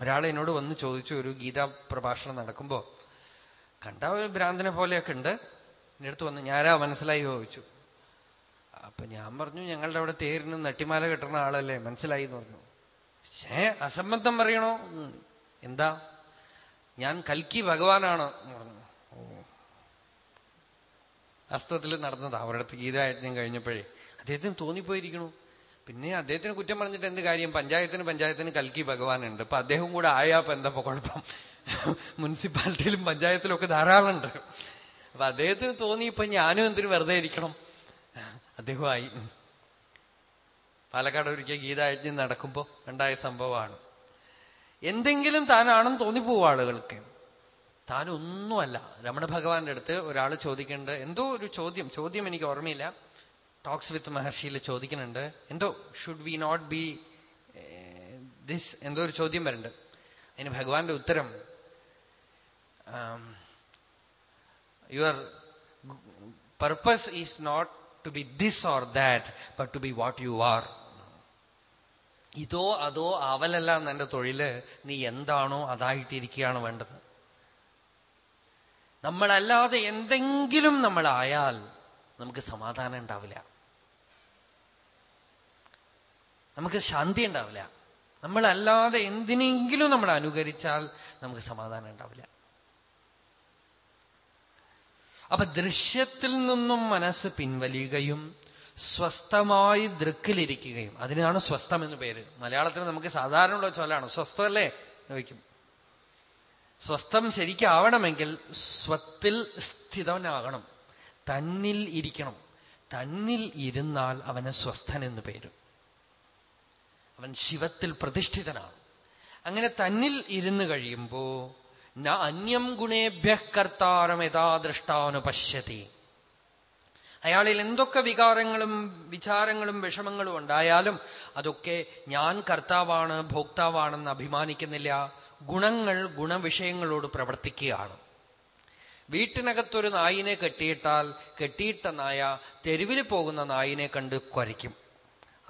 ഒരാൾ എന്നോട് വന്ന് ചോദിച്ചു ഒരു ഗീതാ പ്രഭാഷണം നടക്കുമ്പോ കണ്ട ഒരു ഭ്രാന്തനെ പോലെയൊക്കെ ഉണ്ട്? എന്നടുത്ത് വന്ന് ഞാനാ മനസ്സിലായി ചോദിച്ചു. അപ്പൊ ഞാൻ പറഞ്ഞു ഞങ്ങളുടെ അവിടെ തേരിന് നട്ടിമാല കെട്ടുന്ന ആളല്ലേ? മനസ്സിലായി എന്ന് പറഞ്ഞു. ഏ അസംബന്ധം പറയണോ? എന്താ? ഞാൻ കൽക്കി ഭഗവാനാണ് എന്ന് പറഞ്ഞു. ഓ. വാസ്തവത്തിൽ നടന്നതാ. അവരുടെ അടുത്ത് ഗീതായജ്ഞം കഴിഞ്ഞപ്പോഴേ അദ്ദേഹത്തിന് തോന്നിപ്പോയിരിക്കണു. പിന്നെ അദ്ദേഹത്തിന് കുറ്റം പറഞ്ഞിട്ട് എന്ത് കാര്യം? പഞ്ചായത്തിന് പഞ്ചായത്തിന് കൽക്കി ഭഗവാനുണ്ട് അപ്പൊ അദ്ദേഹം കൂടെ ആയാ അപ്പൊ എന്താ കുഴപ്പം? മുനിസിപ്പാലിറ്റിയിലും പഞ്ചായത്തിലും ഒക്കെ ധാരാളം ഉണ്ട് അപ്പൊ അദ്ദേഹത്തിന് തോന്നി ഇപ്പൊ ഞാനും എന്തിനു വെറുതെ ഇരിക്കണം? അദ്ദേഹമായി പാലക്കാട് ഒരിക്കൽ ഗീതായജ്ഞം നടക്കുമ്പോ ഉണ്ടായ സംഭവമാണ്. എന്തെങ്കിലും താനാണെന്ന് തോന്നിപ്പോവും ആളുകൾക്ക്. താനൊന്നുമല്ല. രമണ ഭഗവാന്റെ അടുത്ത് ഒരാൾ ചോദിക്കേണ്ടത് എന്തോ ഒരു ചോദ്യം. ചോദ്യം എനിക്ക് ഓർമ്മയില്ല. ടോക്സ് വിത്ത് മഹർഷിയിൽ ചോദിക്കുന്നുണ്ട് എന്തോ should we not be this എന്തോ ഒരു ചോദ്യം വരുന്നുണ്ട്. അതിന് ഭഗവാന്റെ ഉത്തരം your purpose is not to be this or that but to be what you are ഇതോ അതോ അവലല്ല എന്നെ തൊഴിൽ നീ എന്താണോ അതായിട്ടിരിക്കുകയാണ് വേണ്ടത്. നമ്മളല്ലാതെ എന്തെങ്കിലും നമ്മളായാൽ നമുക്ക് സമാധാനം ഉണ്ടാവില്ല. നമുക്ക് ശാന്തി ഉണ്ടാവില്ല. നമ്മളല്ലാതെ എന്തിനെങ്കിലും നമ്മൾ അനുകരിച്ചാൽ നമുക്ക് സമാധാനം ഉണ്ടാവില്ല. അപ്പൊ ദൃശ്യത്തിൽ നിന്നും മനസ്സ് പിൻവലിയുകയും സ്വസ്ഥമായി ദൃക്കിലിരിക്കുകയും അതിനാണ് സ്വസ്ഥം എന്ന് പേര്. മലയാളത്തിൽ നമുക്ക് സാധാരണയുള്ള ചൊല്ലാണ് സ്വസ്ഥമല്ലേ വയ്ക്കും. സ്വസ്ഥം ശരിക്കാവണമെങ്കിൽ സ്വത്തിൽ സ്ഥിതവനാകണം തന്നിൽ ഇരിക്കണം. തന്നിൽ ഇരുന്നാൽ അവന് സ്വസ്ഥൻ എന്ന് പേര്. അവൻ ശിവത്തിൽ പ്രതിഷ്ഠിതനാണ്. അങ്ങനെ തന്നിൽ ഇരുന്ന് കഴിയുമ്പോ ന അന്യം ഗുണേഭ്യ കർത്താരം യഥാദൃഷ്ടാനുപശ്യതി അയാളിൽ എന്തൊക്കെ വികാരങ്ങളും വിചാരങ്ങളും വിഷമങ്ങളും ഉണ്ടായാലും അതൊക്കെ ഞാൻ കർത്താവാണ് ഭോക്താവാണെന്ന് അഭിമാനിക്കുന്നില്ല. ഗുണങ്ങൾ ഗുണവിഷയങ്ങളോട് പ്രവർത്തിക്കുകയാണ്. വീട്ടിനകത്തൊരു നായിനെ കെട്ടിയിട്ടാൽ കെട്ടിയിട്ട നായ തെരുവിൽ പോകുന്ന നായിനെ കണ്ട് കുരയ്ക്കും.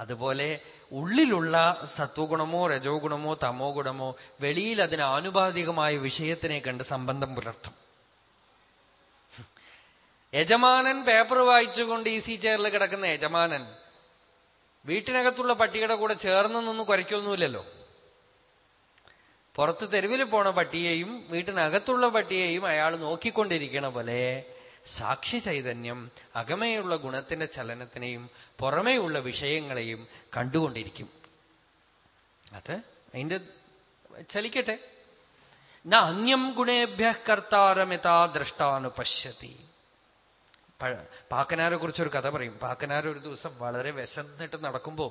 അതുപോലെ ഉള്ളിലുള്ള സത്വഗുണമോ രജോ ഗുണമോ തമോ ഗുണമോ വെളിയിൽ അതിന് ആനുപാതികമായ വിഷയത്തിനെ കണ്ട് സംബന്ധം പുലർത്തും. യജമാനൻ പേപ്പർ വായിച്ചുകൊണ്ട് ഈസി ചെയറിൽ കിടക്കുന്ന യജമാനൻ വീട്ടിനകത്തുള്ള പട്ടിയുടെ കൂടെ ചേർന്ന് നിന്ന് കുരയ്ക്കൊന്നുമില്ലല്ലോ. പുറത്ത് തെരുവിൽ പോണ പട്ടിയെയും വീട്ടിനകത്തുള്ള പട്ടിയെയും അയാൾ നോക്കിക്കൊണ്ടിരിക്കണ പോലെ സാക്ഷി ചൈതന്യം അകമയുള്ള ഗുണത്തിന്റെ ചലനത്തിനെയും പുറമേയുള്ള വിഷയങ്ങളെയും കണ്ടുകൊണ്ടിരിക്കും. അത് അതിന്റെ ചലിക്കട്ടെ. ന അന്യം ഗുണേഭ്യ കർത്താരമിതാ ദ്രഷ്ടാനുപശ്യത്തി പാക്കനാരെ കുറിച്ചൊരു കഥ പറയും. പാക്കനാർ ഒരു ദിവസം വളരെ വിശന്നിട്ട് നടക്കുമ്പോ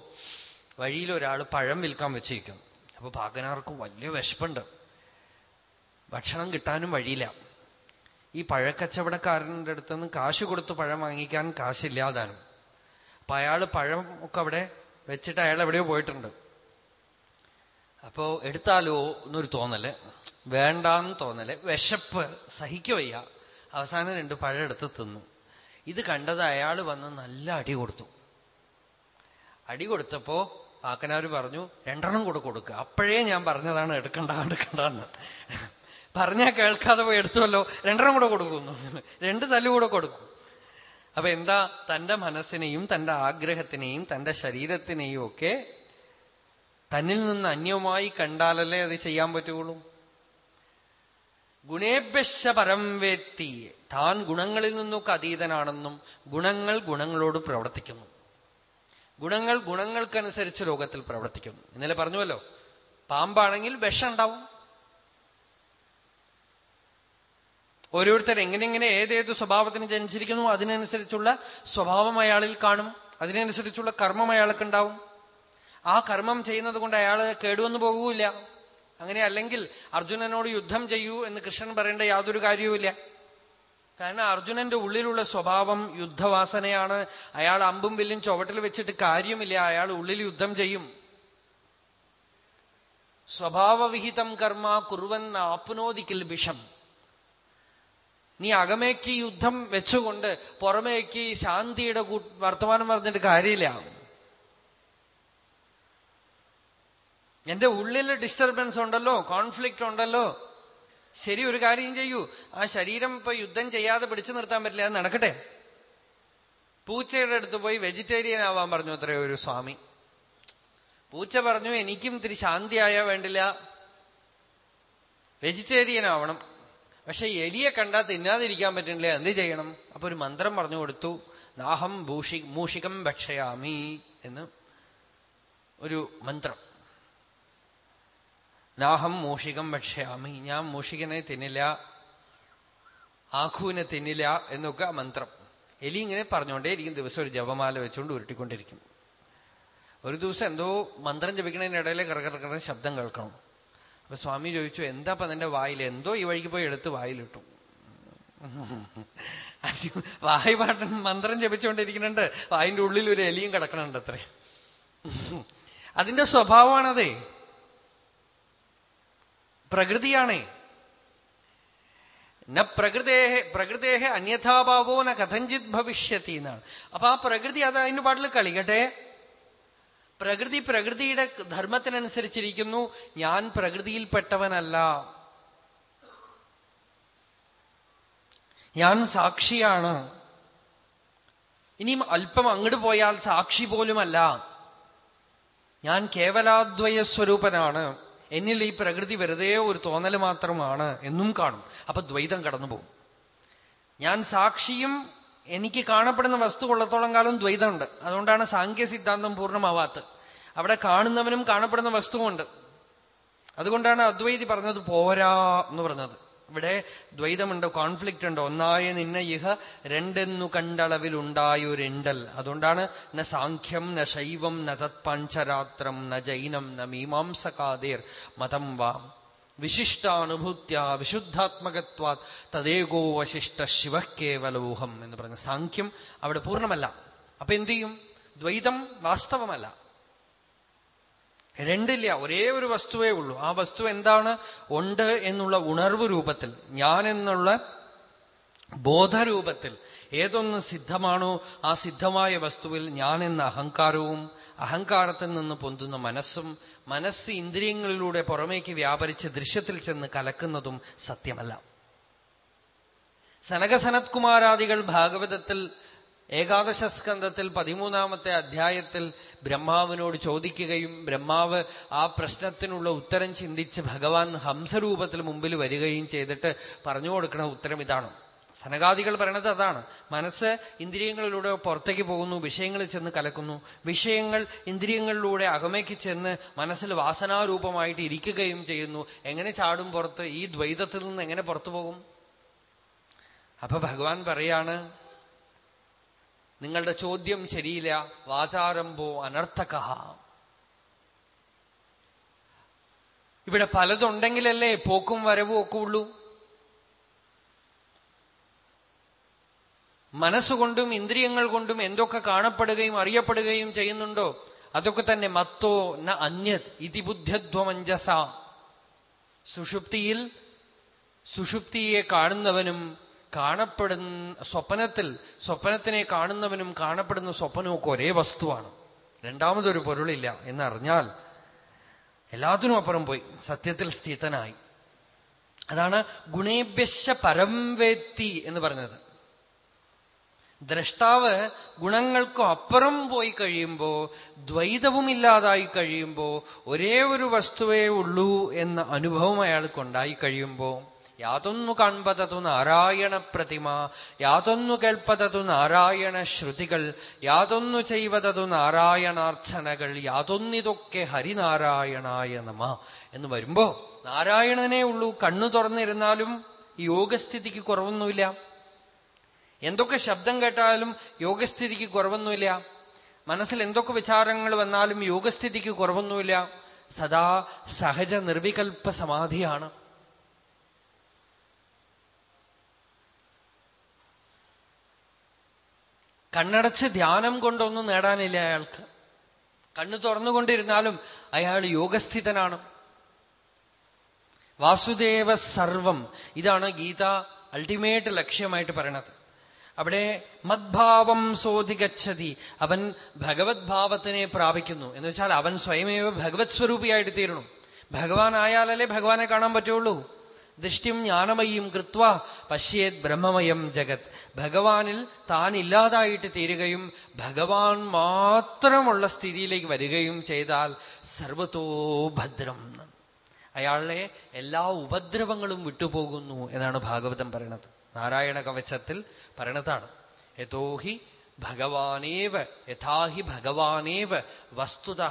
വഴിയിൽ ഒരാൾ പഴം വിൽക്കാൻ വെച്ചിരിക്കും അപ്പൊ ഭാഗനാർക്ക് വലിയ വിശപ്പുണ്ട്. ഭക്ഷണം കിട്ടാനും വഴിയില്ല. ഈ പഴക്കച്ചവടക്കാരന്റെ അടുത്ത് നിന്ന് കാശ് കൊടുത്ത് പഴം വാങ്ങിക്കാൻ കാശില്ലാതാണ്. അപ്പൊ അയാൾ പഴം ഒക്കെ അവിടെ വെച്ചിട്ട് അയാൾ എവിടെയോ പോയിട്ടുണ്ട്. അപ്പോ എടുത്താലോ എന്നൊരു തോന്നൽ വേണ്ടാന്ന് തോന്നൽ വിശപ്പ് സഹിക്കുവയ്യ അവസാനം രണ്ട് പഴം എടുത്ത് തിന്നു. ഇത് കണ്ടത് അയാൾ വന്ന് നല്ല അടി കൊടുത്തു. അടി കൊടുത്തപ്പോ ആക്കനാര് പറഞ്ഞു രണ്ടെണ്ണം കൂടെ കൊടുക്കുക അപ്പോഴേ ഞാൻ പറഞ്ഞതാണ് എടുക്കണ്ട എടുക്കണ്ടെന്ന് പറഞ്ഞാൽ കേൾക്കാതെ പോയി എടുത്തുവല്ലോ രണ്ടെണ്ണം കൂടെ കൊടുക്കുന്നു. രണ്ട് തല്ലു കൂടെ കൊടുക്കും. അപ്പൊ എന്താ തന്റെ മനസ്സിനെയും തന്റെ ആഗ്രഹത്തിനെയും തന്റെ ശരീരത്തിനെയും ഒക്കെ തന്നിൽ നിന്ന് അന്യമായി കണ്ടാലല്ലേ അത് ചെയ്യാൻ പറ്റുള്ളൂ? ഗുണേഭ്യശ പരം വേത്തി താൻ ഗുണങ്ങളിൽ നിന്നൊക്കെ അതീതനാണെന്നും ഗുണങ്ങൾ ഗുണങ്ങളോട് പ്രവർത്തിക്കുന്നു. ഗുണങ്ങൾ ഗുണങ്ങൾക്കനുസരിച്ച് ലോകത്തിൽ പ്രവർത്തിക്കുന്നു ഇന്നലെ പറഞ്ഞുവല്ലോ പാമ്പാണെങ്കിൽ വിഷം ഉണ്ടാവും ഓരോരുത്തർ എങ്ങനെങ്ങനെ ഏതേത് സ്വഭാവത്തിന് ജനിച്ചിരിക്കുന്നു അതിനനുസരിച്ചുള്ള സ്വഭാവം അയാളിൽ കാണും. അതിനനുസരിച്ചുള്ള കർമ്മം അയാൾക്കുണ്ടാവും. ആ കർമ്മം ചെയ്യുന്നത് കൊണ്ട് അയാൾ കേടുവന്നു പോകൂല അങ്ങനെ അല്ലെങ്കിൽ അർജുനനോട് യുദ്ധം ചെയ്യൂ എന്ന് കൃഷ്ണൻ പറയേണ്ട യാതൊരു കാര്യവുമില്ല. കാരണം അർജുനന്റെ ഉള്ളിലുള്ള സ്വഭാവം യുദ്ധവാസനയാണ്. അയാൾ അമ്പും വില്ലും ചുവട്ടിൽ വെച്ചിട്ട് കാര്യമില്ല. അയാൾ ഉള്ളിൽ യുദ്ധം ചെയ്യും. സ്വഭാവവിഹിതം കർമ്മ കുറുവൻ ആപ്നോദിക്കിൽ വിഷം. നീ അകമേക്ക് യുദ്ധം വെച്ചുകൊണ്ട് പുറമേക്ക് ശാന്തിയുടെ വർത്തമാനം പറഞ്ഞിട്ട് കാര്യമില്ല. എന്റെ ഉള്ളിൽ ഡിസ്റ്റർബൻസ് ഉണ്ടല്ലോ കോൺഫ്ലിക്റ്റ് ഉണ്ടല്ലോ. ശരി ഒരു കാര്യം ചെയ്യൂ. ആ ശരീരം ഇപ്പൊ യുദ്ധം ചെയ്യാതെ പിടിച്ചു നിർത്താൻ പറ്റില്ല അത് നടക്കട്ടെ. പൂച്ചയുടെ അടുത്ത് പോയി വെജിറ്റേറിയൻ ആവാൻ പറഞ്ഞു അത്രയോ ഒരു സ്വാമി. പൂച്ച പറഞ്ഞു എനിക്കും ഇത്തിരി ശാന്തിയായാ വേണ്ടില്ല. വെജിറ്റേറിയൻ ആവണം. പക്ഷെ എലിയെ കണ്ടാൽ തിന്നാതിരിക്കാൻ പറ്റുന്നില്ല എന്ത് ചെയ്യണം? അപ്പൊ ഒരു മന്ത്രം പറഞ്ഞു കൊടുത്തു. നാഹം ഭൂഷി മൂഷികം ഭക്ഷയാമി എന്ന് ഒരു മന്ത്രം. നാഹം മോഷികം ഭക്ഷ്യാമി. ഞാൻ മോഷികനെ തിന്നില്ല ആഖുവിനെ തിന്നില്ല എന്നൊക്കെ മന്ത്രം. എലി ഇങ്ങനെ പറഞ്ഞുകൊണ്ടേയിരിക്കും ദിവസം ഒരു ജപമാല വെച്ചുകൊണ്ട് ഉരുട്ടിക്കൊണ്ടിരിക്കും. ഒരു ദിവസം എന്തോ മന്ത്രം ജപിക്കുന്നതിന്റെ ഇടയിലെ കറകറക്കറ ശബ്ദം കേൾക്കണം. അപ്പൊ സ്വാമി ചോദിച്ചു എന്താ അപ്പൊ അതിന്റെ വായിൽ? എന്തോ ഈ വഴിക്ക് പോയി എടുത്ത് വായിലിട്ടു. വായ് പാട്ടൻ മന്ത്രം ജപിച്ചുകൊണ്ടിരിക്കുന്നുണ്ട്. വായിന്റെ ഉള്ളിൽ ഒരു എലിയും കിടക്കണുണ്ട് അത്രേ. അതിന്റെ സ്വഭാവമാണതേ. പ്രകൃതിയാണേ. ന പ്രകൃതേഹ പ്രകൃതേഹ അന്യഥാഭാവോ ന കഥഞ്ചിത് ഭവിഷ്യത്തി എന്നാണ്. അപ്പൊ ആ പ്രകൃതി അത് അതിന്റെ പാട്ടിൽ കളിക്കട്ടെ പ്രകൃതി പ്രകൃതിയുടെ ധർമ്മത്തിനനുസരിച്ചിരിക്കുന്നു. ഞാൻ പ്രകൃതിയിൽപ്പെട്ടവനല്ല ഞാൻ സാക്ഷിയാണ്. ഇനിയും അല്പം അങ്ങോട്ട് പോയാൽ സാക്ഷി പോലുമല്ല. ഞാൻ കേവലാദ്വയ സ്വരൂപനാണ്. എന്നിൽ ഈ പ്രകൃതി വെറുതെ ഒരു തോന്നൽ മാത്രമാണ് എന്നും കാണും. അപ്പൊ ദ്വൈതം കടന്നു പോകും ഞാൻ സാക്ഷിയും എനിക്ക് കാണപ്പെടുന്ന വസ്തു ഉള്ളത്തോളം കാലം ദ്വൈതമുണ്ട്. അതുകൊണ്ടാണ് സാങ്കേ സിദ്ധാന്തം പൂർണമാവാത്തത്. അവിടെ കാണുന്നവനും കാണപ്പെടുന്ന വസ്തുവുണ്ട് അതുകൊണ്ടാണ് അദ്വൈതി പറഞ്ഞത് പോരാ എന്ന് പറഞ്ഞത്. ഇവിടെ ദ്വൈതമുണ്ട് കോൺഫ്ലിക്റ്റ് ഉണ്ട്? ഒന്നായ നിന്ന ഇഹ രണ്ടെന്നു കണ്ടളവിലുണ്ടായൊരെണ്ടൽ. അതുകൊണ്ടാണ് ന സാഖ്യം ന ശൈവം ന തത് പഞ്ചരാത്രം ന ജൈനം ന മീമാംസകാതേർ മതം വാം. വിശിഷ്ടാനുഭൂത്യ വിശുദ്ധാത്മകത്വാത് തദേകോ വശിഷ്ട ശിവ കേവലോഹം എന്ന് പറഞ്ഞ സാഖ്യം അവിടെ പൂർണമല്ല. അപ്പൊ എന്തു ചെയ്യും? ദ്വൈതം വാസ്തവമല്ല. രണ്ടില്ല ഒരേ ഒരു വസ്തുവേ ഉള്ളൂ. ആ വസ്തു എന്താണ്? ഉണ്ട് എന്നുള്ള ഉണർവ് രൂപത്തിൽ ഞാൻ എന്നുള്ള ബോധരൂപത്തിൽ ഏതൊന്ന് സിദ്ധമാണോ ആ സിദ്ധമായ വസ്തുവിൽ ഞാൻ എന്ന അഹങ്കാരവും അഹങ്കാരത്തിൽ നിന്ന് പൊന്തുന്ന മനസ്സും മനസ്സ് ഇന്ദ്രിയങ്ങളിലൂടെ പുറമേക്ക് വ്യാപരിച്ച് ദൃശ്യത്തിൽ ചെന്ന് കലക്കുന്നതും സത്യമല്ല. സനകസനത്കുമാരാദികൾ ഭാഗവതത്തിൽ ഏകാദശ സ്കന്ധത്തിൽ പതിമൂന്നാമത്തെ അധ്യായത്തിൽ ബ്രഹ്മാവിനോട് ചോദിക്കുകയും ബ്രഹ്മാവ് ആ പ്രശ്നത്തിനുള്ള ഉത്തരം ചിന്തിച്ച് ഭഗവാൻ ഹംസരൂപത്തിൽ മുമ്പിൽ വരികയും ചെയ്തിട്ട് പറഞ്ഞു കൊടുക്കുന്ന ഉത്തരം ഇതാണ്. സനകാദികൾ പറയണത് അതാണ്. മനസ്സ് ഇന്ദ്രിയങ്ങളിലൂടെ പുറത്തേക്ക് പോകുന്നു വിഷയങ്ങളിൽ ചെന്ന് കലക്കുന്നു. വിഷയങ്ങൾ ഇന്ദ്രിയങ്ങളിലൂടെ അകമയ്ക്ക് ചെന്ന് മനസ്സിൽ വാസനാരൂപമായിട്ട് ഇരിക്കുകയും ചെയ്യുന്നു. എങ്ങനെ ചാടും പുറത്ത്? ഈ ദ്വൈതത്തിൽ നിന്ന് എങ്ങനെ പുറത്തു പോകും? അപ്പൊ ഭഗവാൻ പറയാണ് നിങ്ങളുടെ ചോദ്യം ശരിയില്ല. വാചാരംഭോ അനർത്ഥക. ഇവിടെ പലതുണ്ടെങ്കിലല്ലേ പോക്കും വരവും ഒക്കെ ഉള്ളൂ? മനസ്സുകൊണ്ടും ഇന്ദ്രിയങ്ങൾ കൊണ്ടും എന്തൊക്കെ കാണപ്പെടുകയും അറിയപ്പെടുകയും ചെയ്യുന്നുണ്ടോ? അതൊക്കെ തന്നെ മത്തോ ന അന്യത് ഇതി ബുദ്ധ്യധ്വമഞ്ജസ. സുഷുപ്തിയിൽ സുഷുപ്തിയെ കാണുന്നവനും കാണപ്പെടുന്ന സ്വപ്നത്തിൽ സ്വപ്നത്തിനെ കാണുന്നവനും കാണപ്പെടുന്ന സ്വപ്നവും ഒരേ വസ്തുവാണ്. രണ്ടാമതൊരു പൊരുളില്ല എന്നറിഞ്ഞാൽ എല്ലാത്തിനും അപ്പുറം പോയി. സത്യത്തിൽ സ്ഥിതനായി. അതാണ് ഗുണേഭ്യശ പരം വേത്തി എന്ന് പറഞ്ഞത്. ദ്രഷ്ടാവ് ഗുണങ്ങൾക്കും അപ്പുറം പോയി കഴിയുമ്പോ ദ്വൈതവും ഇല്ലാതായി കഴിയുമ്പോ ഒരേ ഒരു വസ്തുവേ ഉള്ളൂ എന്ന അനുഭവം അയാൾക്കുണ്ടായി കഴിയുമ്പോ യാതൊന്നു കാൺപതതു നാരായണ പ്രതിമ യാതൊന്നു കേൾപ്പതതു നാരായണ ശ്രുതികൾ യാതൊന്നു ചെയ്വതതു നാരായണാർച്ചനകൾ യാതൊന്നിതൊക്കെ ഹരിനാരായണായ നമ എന്ന് വരുമ്പോ നാരായണനെ ഉള്ളൂ. കണ്ണു തുറന്നിരുന്നാലും യോഗസ്ഥിതിക്ക് കുറവൊന്നുമില്ല. എന്തൊക്കെ ശബ്ദം കേട്ടാലും യോഗസ്ഥിതിക്ക് കുറവൊന്നുമില്ല. മനസ്സിൽ എന്തൊക്കെ വിചാരങ്ങൾ വന്നാലും യോഗസ്ഥിതിക്ക് കുറവൊന്നുമില്ല. സദാ സഹജ നിർവികൽപ്പ സമാധിയാണ്. കണ്ണടച്ച് ധ്യാനം കൊണ്ടൊന്നും നേടാനില്ല അയാൾക്ക്. കണ്ണു തുറന്നുകൊണ്ടിരുന്നാലും അയാൾ യോഗസ്ഥിതനാണ്. വാസുദേവ സർവം ഇതാണ് ഗീത അൾട്ടിമേറ്റ് ലക്ഷ്യമായിട്ട് പറയണത്. അവിടെ മദ്ഭാവം സോധികച്ചതി അവൻ ഭഗവത് ഭാവത്തിനെ പ്രാപിക്കുന്നു. എന്ന് വെച്ചാൽ അവൻ സ്വയമേവ ഭഗവത് സ്വരൂപിയായിട്ട് തീരണം. ഭഗവാനായാലല്ലേ ഭഗവാനെ കാണാൻ പറ്റുള്ളൂ. ദൃഷ്ടിയും ജ്ഞാനമയും കൃത്വ പശ്യേത് ബ്രഹ്മമയം ജഗത്. ഭഗവാനിൽ താൻ ഇല്ലാതായിട്ട് തീരുകയും ഭഗവാൻ മാത്രമുള്ള സ്ഥിതിയിലേക്ക് വരികയും ചെയ്താൽ സർവത്തോ ഭദ്രം. അയാളെ എല്ലാ ഉപദ്രവങ്ങളും വിട്ടുപോകുന്നു എന്നാണ് ഭാഗവതം പറയണത്. നാരായണ കവചത്തിൽ പറയണതാണ്. യഥോഹി ഭഗവാനേവ യഥാഹി ഭഗവാനേവ വസ്തുത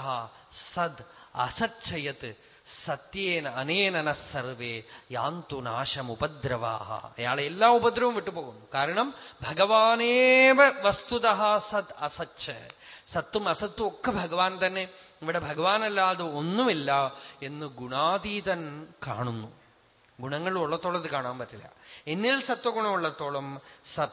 സദ് അസച്ചയത് സത്യേന അനേനന സർവേ യാന്തു നാശം ഉപദ്രവാഹ അയാളെ എല്ലാ ഉപദ്രവവും വിട്ടുപോകുന്നു. കാരണം ഭഗവാനേവ വസ്തുത സത് അസച്ച് സത്തും അസത്തും ഒക്കെ ഭഗവാൻ തന്നെ. ഇവിടെ ഭഗവാനല്ലാതെ ഒന്നുമില്ല എന്ന് ഗുണാതീതൻ കാണുന്നു. ഗുണങ്ങൾ ഉള്ളത്തോളം ഇത് കാണാൻ പറ്റില്ല. എന്നിൽ സത്വഗുണമുള്ളത്തോളം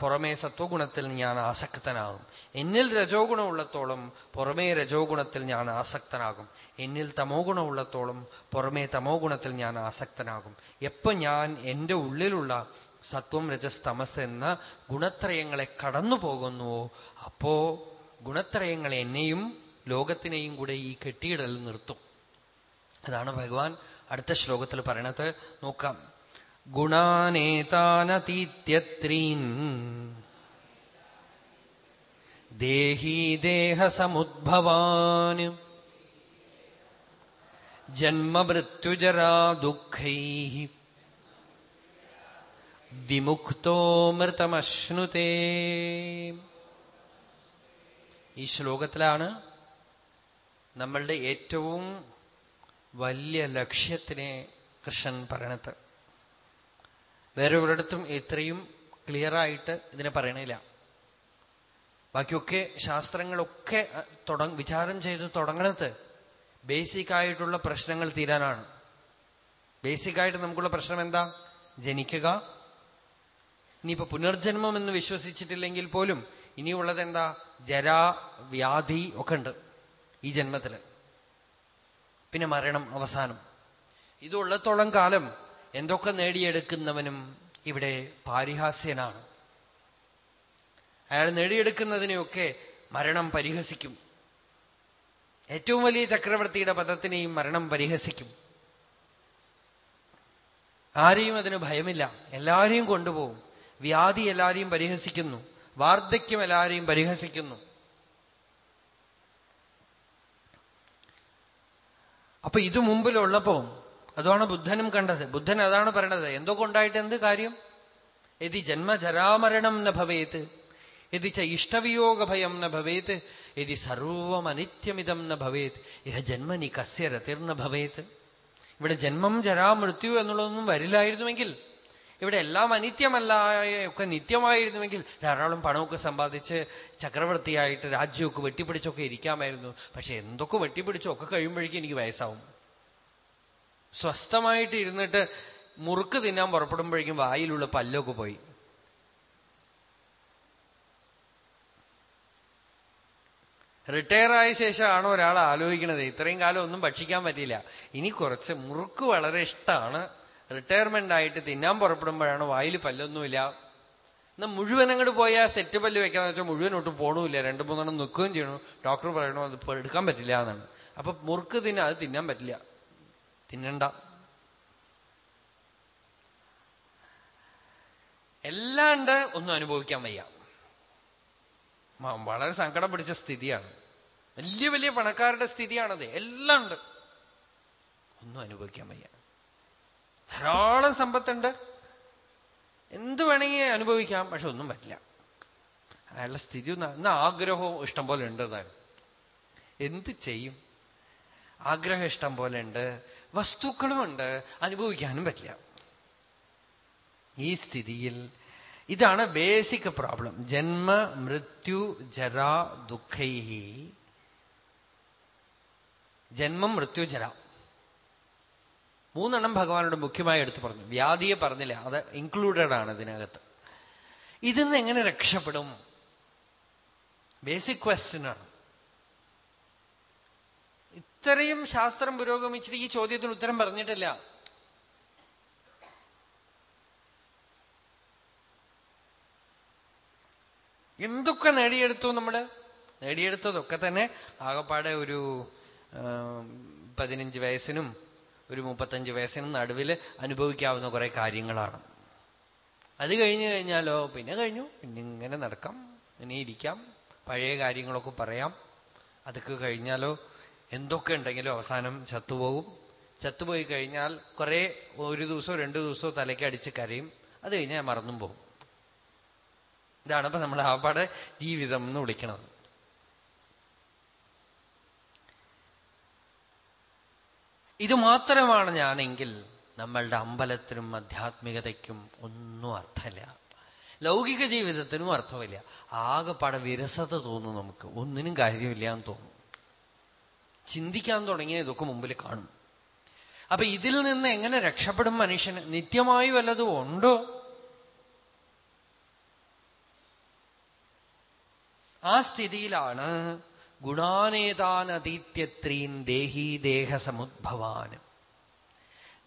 പുറമേ സത്വഗുണത്തിൽ ഞാൻ ആസക്തനാകും. എന്നിൽ രജോ ഗുണമുള്ളത്തോളം പുറമേ രജോ ഗുണത്തിൽ ഞാൻ ആസക്തനാകും. എന്നിൽ തമോ ഗുണമുള്ളത്തോളം പുറമേ തമോ ഗുണത്തിൽ ഞാൻ ആസക്തനാകും. എപ്പോ ഞാൻ എന്റെ ഉള്ളിലുള്ള സത്വം രജസ് തമസ് എന്ന ഗുണത്രയങ്ങളെ കടന്നു പോകുന്നുവോ അപ്പോ ഗുണത്രയങ്ങൾ എന്നെയും ലോകത്തിനെയും കൂടെ ഈ കെട്ടിയിടൽ നിർത്തും. അതാണ് ഭഗവാൻ അടുത്ത ശ്ലോകത്തിൽ പറയണത് നോക്കാം. ഗുണാനേതാനതീത്യത്രീൻ. ദേഹീ ദേഹസമുദ്ഭവാൻ. ജന്മമൃത്യുജരാ ദുഃഖൈ. വിമുക്തോ മൃതമശ്നുതേ. ഈ ശ്ലോകത്തിലാണ് നമ്മളുടെ ഏറ്റവും വലിയ ലക്ഷ്യത്തിനെ കൃഷ്ണൻ പറയണത്. വേറെ ഒരിടത്തും ഇത്രയും ക്ലിയർ ആയിട്ട് ഇതിനെ പറയണില്ല. ബാക്കിയൊക്കെ ശാസ്ത്രങ്ങളൊക്കെ തുടങ്ങ വിചാരം ചെയ്ത് തുടങ്ങണത് ബേസിക് ആയിട്ടുള്ള പ്രശ്നങ്ങൾ തീരാനാണ്. ബേസിക് ആയിട്ട് നമുക്കുള്ള പ്രശ്നം എന്താ? ജനിക്കുക. ഇനിയിപ്പോ പുനർജന്മം എന്ന് വിശ്വസിച്ചിട്ടില്ലെങ്കിൽ പോലും ഇനിയുള്ളത് എന്താ? ജരാ വ്യാധി ഒക്കെ ഉണ്ട് ഈ ജന്മത്തിൽ. പിന്നെ മരണം അവസാനം. ഇതുള്ളത്തോളം കാലം എന്തൊക്കെ നേടിയെടുക്കുന്നവനും ഇവിടെ പാരിഹാസ്യനാണ്. അയാൾ നേടിയെടുക്കുന്നതിനെയൊക്കെ മരണം പരിഹസിക്കും. ഏറ്റവും വലിയ ചക്രവർത്തിയുടെ പദത്തിനെയും മരണം പരിഹസിക്കും. ആരെയും അതിന് ഭയമില്ല. എല്ലാരെയും കൊണ്ടുപോകും. വ്യാധി എല്ലാരെയും പരിഹസിക്കുന്നു. വാർദ്ധക്യം എല്ലാരെയും പരിഹസിക്കുന്നു. അപ്പൊ ഇത് മുമ്പിലുള്ളപ്പോ അതാണ് ബുദ്ധനും കണ്ടത്. ബുദ്ധൻ അതാണ് പറയണത്. എന്തൊക്കെ ഉണ്ടായിട്ട് എന്ത് കാര്യം? യതി ജന്മജരാമരണം ന ഭവേത്. യതി ച ഇഷ്ടവിയോഗ ഭയം ന ഭവേത്. യതി സർവം അനിത്യമിതം ന ഭവേത്. ഇഹ ജന്മനി കസ്യ രതിർന്ന ഭവേത്. ഇവിടെ ജന്മം ജരാമൃത്യു എന്നുള്ളതൊന്നും വരില്ലായിരുന്നുവെങ്കിൽ ഇവിടെ എല്ലാം അനിത്യമല്ല ഒക്കെ നിത്യമായിരുന്നുവെങ്കിൽ ധാരാളം പണമൊക്കെ സമ്പാദിച്ച് ചക്രവർത്തിയായിട്ട് രാജ്യമൊക്കെ വെട്ടിപ്പിടിച്ചൊക്കെ ഇരിക്കാമായിരുന്നു. പക്ഷെ എന്തൊക്കെ വെട്ടിപ്പിടിച്ചോ ഒക്കെ കഴിയുമ്പോഴേക്കും എനിക്ക് വയസ്സാവും. സ്വസ്ഥമായിട്ട് ഇരുന്നിട്ട് മുറുക്ക് തിന്നാൻ പുറപ്പെടുമ്പോഴേക്കും വായിലുള്ള പല്ലൊക്കെ പോയി. റിട്ടയർ ആയ ശേഷമാണ് ഒരാൾ ആലോചിക്കുന്നത് ഇത്രയും കാലം ഒന്നും ഭക്ഷിക്കാൻ പറ്റിയില്ല. ഇനി കുറച്ച് മുറുക്ക് വളരെ ഇഷ്ടമാണ്. റിട്ടയർമെന്റ് ആയിട്ട് തിന്നാൻ പുറപ്പെടുമ്പോഴാണ് വായിൽ പല്ലൊന്നുമില്ല. എന്നാൽ മുഴുവൻ അങ്ങോട്ട് പോയാൽ സെറ്റ് പല്ല് വെക്കാന്ന് വെച്ചാൽ മുഴുവൻ ഒട്ടും പോണില്ല രണ്ടു മൂന്നെണ്ണം നിൽക്കുകയും ചെയ്യണു. ഡോക്ടർ പറയണു അത് എടുക്കാൻ പറ്റില്ല എന്നാണ്. അപ്പൊ മുറുക്ക് തിന്ന അത് തിന്നാൻ പറ്റില്ല. തിന്നണ്ട. എല്ലാണ്ട് ഒന്നും അനുഭവിക്കാൻ വയ്യ. വളരെ സങ്കടം പിടിച്ച സ്ഥിതിയാണ്. വലിയ വലിയ പണക്കാരുടെ സ്ഥിതിയാണത്. എല്ലാം ഉണ്ട്. ഒന്നും അനുഭവിക്കാൻ വയ്യ. ധാരാളം സമ്പത്തുണ്ട്. എന്ത് വേണമെങ്കിൽ അനുഭവിക്കാം പക്ഷെ ഒന്നും പറ്റില്ല. അയാളുടെ സ്ഥിതി ഒന്ന് ആഗ്രഹവും ഇഷ്ടം പോലെ ഉണ്ട് താൻ. എന്ത് ചെയ്യും? ആഗ്രഹം ഇഷ്ടം പോലെ ഉണ്ട് വസ്തുക്കളും ഉണ്ട് അനുഭവിക്കാനും പറ്റില്ല. ഈ സ്ഥിതിയിൽ ഇതാണ് ബേസിക് പ്രോബ്ലം. ജന്മ മൃത്യു ജരാ ദുഃഖൈ. ജന്മം മൃത്യു ജര. മൂന്നെണ്ണം ഭഗവാനോട് മുഖ്യമായി എടുത്തു പറഞ്ഞു. വ്യാധിയെ പറഞ്ഞില്ല. അത് ഇൻക്ലൂഡഡ് ആണ് ഇതിനകത്ത്. ഇതിൽ നിന്ന് എങ്ങനെ രക്ഷപ്പെടും? ബേസിക് ക്വസ്റ്റ്യൻ ആണ്. ഇത്രയും ശാസ്ത്രം പുരോഗമിച്ചിട്ട് ഈ ചോദ്യത്തിന് ഉത്തരം പറഞ്ഞിട്ടില്ല. എന്തൊക്കെ നേടിയെടുത്തു നമ്മൾ? നേടിയെടുത്തതൊക്കെ തന്നെ ആകപ്പാടെ ഒരു പതിനഞ്ച് വയസ്സിനും ഒരു മുപ്പത്തഞ്ച് വയസ്സിന് നടുവിൽ അനുഭവിക്കാവുന്ന കുറെ കാര്യങ്ങളാണ്. അത് കഴിഞ്ഞു കഴിഞ്ഞാലോ പിന്നെ കഴിഞ്ഞു. പിന്നെ ഇങ്ങനെ നടക്കാം. ഇങ്ങനെ ഇരിക്കാം. പഴയ കാര്യങ്ങളൊക്കെ പറയാം. അതൊക്കെ കഴിഞ്ഞാലോ എന്തൊക്കെ ഉണ്ടെങ്കിലും അവസാനം ചത്തുപോകും. ചത്തുപോയി കഴിഞ്ഞാൽ കുറെ ഒരു ദിവസമോ രണ്ടു ദിവസമോ തലയ്ക്ക് അടിച്ച് കരയും. അത് കഴിഞ്ഞാൽ മറന്നും പോകും. ഇതാണ് ഇപ്പൊ നമ്മൾ ആപ്പാടെ ജീവിതം എന്ന് വിളിക്കണത്. ഇത് മാത്രമാണ് ഞാനെങ്കിൽ നമ്മളുടെ അമ്പലത്തിനും ആധ്യാത്മികതയ്ക്കും ഒന്നും അർത്ഥമില്ല. ലൗകിക ജീവിതത്തിനും അർത്ഥമില്ല. ആകെപ്പാടെ വിരസത തോന്നും നമുക്ക്. ഒന്നിനും കാര്യമില്ല എന്ന് തോന്നും. ചിന്തിക്കാൻ തുടങ്ങിയ ഇതൊക്കെ മുമ്പിൽ കാണും. അപ്പൊ ഇതിൽ നിന്ന് എങ്ങനെ രക്ഷപ്പെടും മനുഷ്യന്? നിത്യമായി വല്ലതും ഉണ്ടോ? ആ സ്ഥിതിയിലാണ് ഗുണാനേതാനതീത്യത്രീൻ ദേഹി ദേഹസമുദ്ഭവാന്.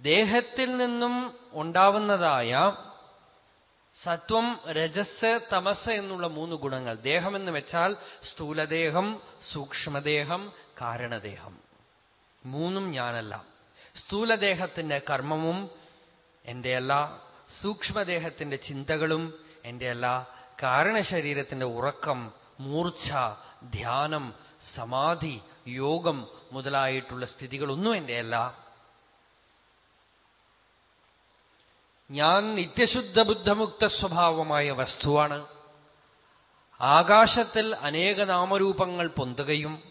ദേഹത്തിൽ നിന്നും ഉണ്ടാവുന്നതായ സത്വം രജസ് തമസ് എന്നുള്ള മൂന്ന് ഗുണങ്ങൾ. ദേഹം എന്ന് വെച്ചാൽ സ്ഥൂലദേഹം സൂക്ഷ്മദേഹം കാരണദേഹം. മൂന്നും ഞാനല്ല. സ്ഥൂലദേഹത്തിന്റെ കർമ്മവും എന്റെ അല്ല സൂക്ഷ്മദേഹത്തിന്റെ ചിന്തകളും എന്റെ അല്ല കാരണശരീരത്തിന്റെ ഉറക്കം മൂർച്ഛ ധ്യാനം സമാധി യോഗം മുതലായിട്ടുള്ള സ്ഥിതികളൊന്നും എന്റെ അല്ല ഞാൻ നിത്യശുദ്ധ ബുദ്ധമുക്ത സ്വഭാവമായ വസ്തുവാണ്. ആകാശത്തിൽ അനേക നാമരൂപങ്ങൾ പൊന്തുകയും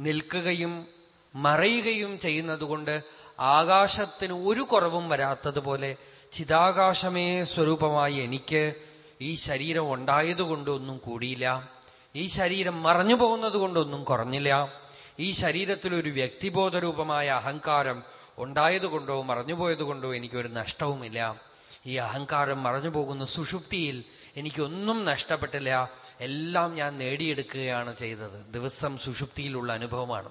നിൽക്കുകയും മറയുകയും ചെയ്യുന്നതുകൊണ്ട് ആകാശത്തിന് ഒരു കുറവും വരാത്തതുപോലെ ചിതാകാശമേ സ്വരൂപമായി എനിക്ക് ഈ ശരീരം ഉണ്ടായതുകൊണ്ടൊന്നും കൂടിയില്ല. ഈ ശരീരം മറഞ്ഞു പോകുന്നത് കൊണ്ടൊന്നും കുറഞ്ഞില്ല. ഈ ശരീരത്തിൽ ഒരു വ്യക്തിബോധരൂപമായ അഹങ്കാരം ഉണ്ടായതുകൊണ്ടോ മറഞ്ഞുപോയതുകൊണ്ടോ എനിക്കൊരു നഷ്ടവുമില്ല. ഈ അഹങ്കാരം മറഞ്ഞു പോകുന്ന സുഷുപ്തിയിൽ എനിക്കൊന്നും നഷ്ടപ്പെട്ടില്ല. എല്ലാം ഞാൻ നേടിയെടുക്കുകയാണ് ചെയ്തത്. ദിവസം സുഷുപ്തിയിലുള്ള അനുഭവമാണ്.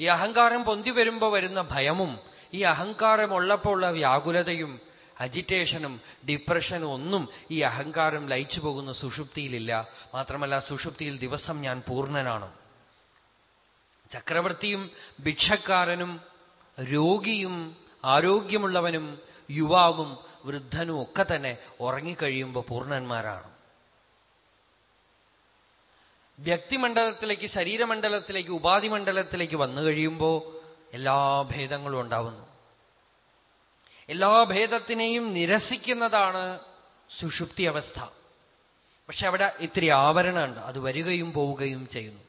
ഈ അഹങ്കാരം പൊന്തി വരുമ്പോൾ വരുന്ന ഭയമും ഈ അഹങ്കാരമുള്ളപ്പോൾ ഉള്ള വ്യാകുലതയും അജിറ്റേഷനും ഡിപ്രഷനും ഒന്നും ഈ അഹങ്കാരം ലയിച്ചു പോകുന്ന സുഷുപ്തിയിലില്ല. മാത്രമല്ല സുഷുപ്തിയിൽ ദിവസം ഞാൻ പൂർണനാണ്. ചക്രവർത്തിയും ഭിക്ഷക്കാരനും രോഗിയും ആരോഗ്യമുള്ളവനും യുവാവും വൃദ്ധനും ഒക്കെ തന്നെ ഉറങ്ങിക്കഴിയുമ്പോൾ പൂർണന്മാരാണ്. വ്യക്തിമണ്ഡലത്തിലേക്ക് ശരീരമണ്ഡലത്തിലേക്ക് ഉപാധിമണ്ഡലത്തിലേക്ക് വന്നു കഴിയുമ്പോൾ എല്ലാ ഭേദങ്ങളും ഉണ്ടാവുന്നു. എല്ലാ ഭേദത്തിനെയും നിരസിക്കുന്നതാണ് സുഷുപ്തി അവസ്ഥ പക്ഷെ അവിടെ ഇത്തിരി ആവരണമുണ്ട്. അത് വരികയും പോവുകയും ചെയ്യുന്നു.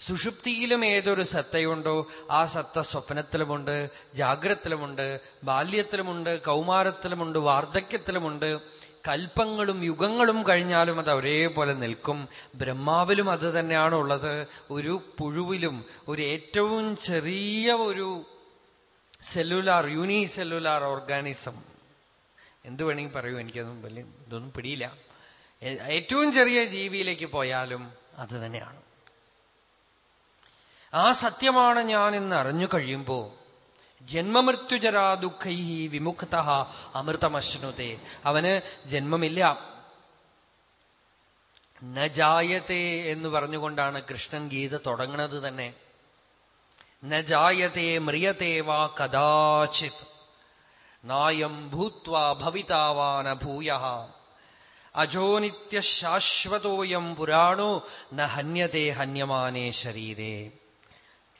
സുഷുപ്തിയിലും ഏതൊരു സത്തയുണ്ടോ ആ സത്ത സ്വപ്നത്തിലുമുണ്ട് ജാഗ്രത്തിലുമുണ്ട് ബാല്യത്തിലുമുണ്ട് കൗമാരത്തിലുമുണ്ട് വാർദ്ധക്യത്തിലുമുണ്ട്. കൽപ്പങ്ങളും യുഗങ്ങളും കഴിഞ്ഞാലും അത് ഒരേപോലെ നിൽക്കും. ബ്രഹ്മാവിലും അത് തന്നെയാണ് ഉള്ളത് ഒരു പുഴുവിലും ഒരു ഏറ്റവും ചെറിയ ഒരു സെല്ലുലാർ യൂണി സെല്ലുലാർ ഓർഗാനിസം. എന്ത് വേണമെങ്കിൽ പറയൂ എനിക്കൊന്നും വലിയ ഇതൊന്നും പിടിയില്ല. ഏറ്റവും ചെറിയ ജീവിയിലേക്ക് പോയാലും അത് തന്നെയാണ്. ആ സത്യമാണ് ഞാൻ ഇന്ന് അറിഞ്ഞു കഴിയുമ്പോ ജന്മമൃത്യുജരാ ദുഃഖൈ വിമുക്ത അമൃതമശ്നുതേ. അവന് ജന്മമില്ല. നജായത്തെ എന്ന് പറഞ്ഞുകൊണ്ടാണ് കൃഷ്ണൻ ഗീത തുടങ്ങുന്നത് തന്നെ. നജായത്തെ മ്രിയത്തെ വാ കഥാചിത് നായം ഭൂത്വാ ഭവിതാവാന ഭൂയ അജോ നിത്യശാശ്വതോയം പുരാണോ ന ഹന്യത്തെ ഹന്യമാനേ ശരീരേ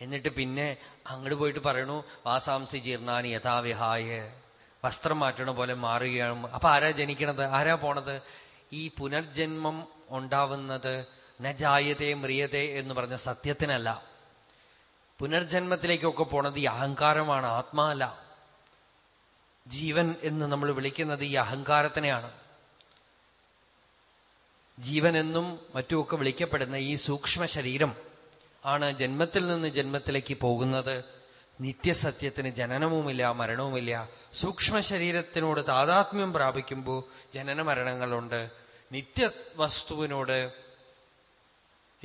എന്നിട്ട് പിന്നെ അങ്ങോട്ട് പോയിട്ട് പറയണു വാസാംസി ജീർണാനി യഥാവിഹായ വസ്ത്രം മാറ്റണ പോലെ മാറുകയാണ്. അപ്പൊ ആരാ ജനിക്കണത്? ആരാ പോണത്? ഈ പുനർജന്മം ഉണ്ടാവുന്നത് നജായതേ മ്രിയത്തെ എന്ന് പറഞ്ഞ സത്യത്തിനല്ല. പുനർജന്മത്തിലേക്കൊക്കെ പോണത് ഈ അഹങ്കാരമാണ്. ആത്മാല. ജീവൻ എന്ന് നമ്മൾ വിളിക്കുന്നത് ഈ അഹങ്കാരത്തിനെയാണ്. ജീവനെന്നും മറ്റുമൊക്കെ വിളിക്കപ്പെടുന്ന ഈ സൂക്ഷ്മ ശരീരം ആണ് ജന്മത്തിൽ നിന്ന് ജന്മത്തിലേക്ക് പോകുന്നത്. നിത്യസത്യത്തിന് ജനനവുമില്ല മരണവുമില്ല. സൂക്ഷ്മ ശരീരത്തിനോട് താതാത്മ്യം പ്രാപിക്കുമ്പോൾ ജനന മരണങ്ങളുണ്ട് നിത്യവസ്തുവിനോട്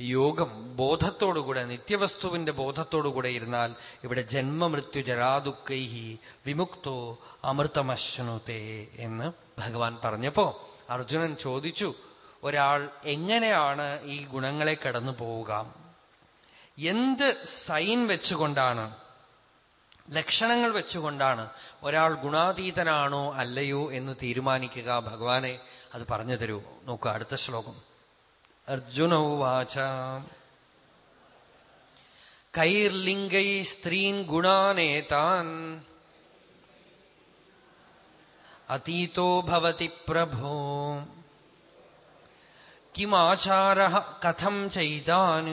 യോഗം ബോധത്തോടുകൂടെ നിത്യവസ്തുവിന്റെ ബോധത്തോടുകൂടെ ഇരുന്നാൽ ഇവിടെ ജന്മമൃത്യു ജരാദുക്കൈഹി വിമുക്തോ അമൃതമശ്നുതേ എന്ന് ഭഗവാൻ പറഞ്ഞപ്പോ അർജുനൻ ചോദിച്ചു ഒരാൾ എങ്ങനെയാണ് ഈ ഗുണങ്ങളെ കടന്നു പോവുക? എന്ത് സൈൻ വെച്ചുകൊണ്ടാണ് ലക്ഷണങ്ങൾ വെച്ചുകൊണ്ടാണ് ഒരാൾ ഗുണാതീതനാണോ അല്ലയോ എന്ന് തീരുമാനിക്കുക? ഭഗവാനെ അത് പറഞ്ഞു തരൂ. നോക്കുക അടുത്ത ശ്ലോകം. അർജുന ഉവാച കൈർലിംഗൈ സ്ത്രീൻ ഗുണാനേതാൻ അതീതോ ഭവതി പ്രഭോ കിമാചാര കഥം ചൈതാൻ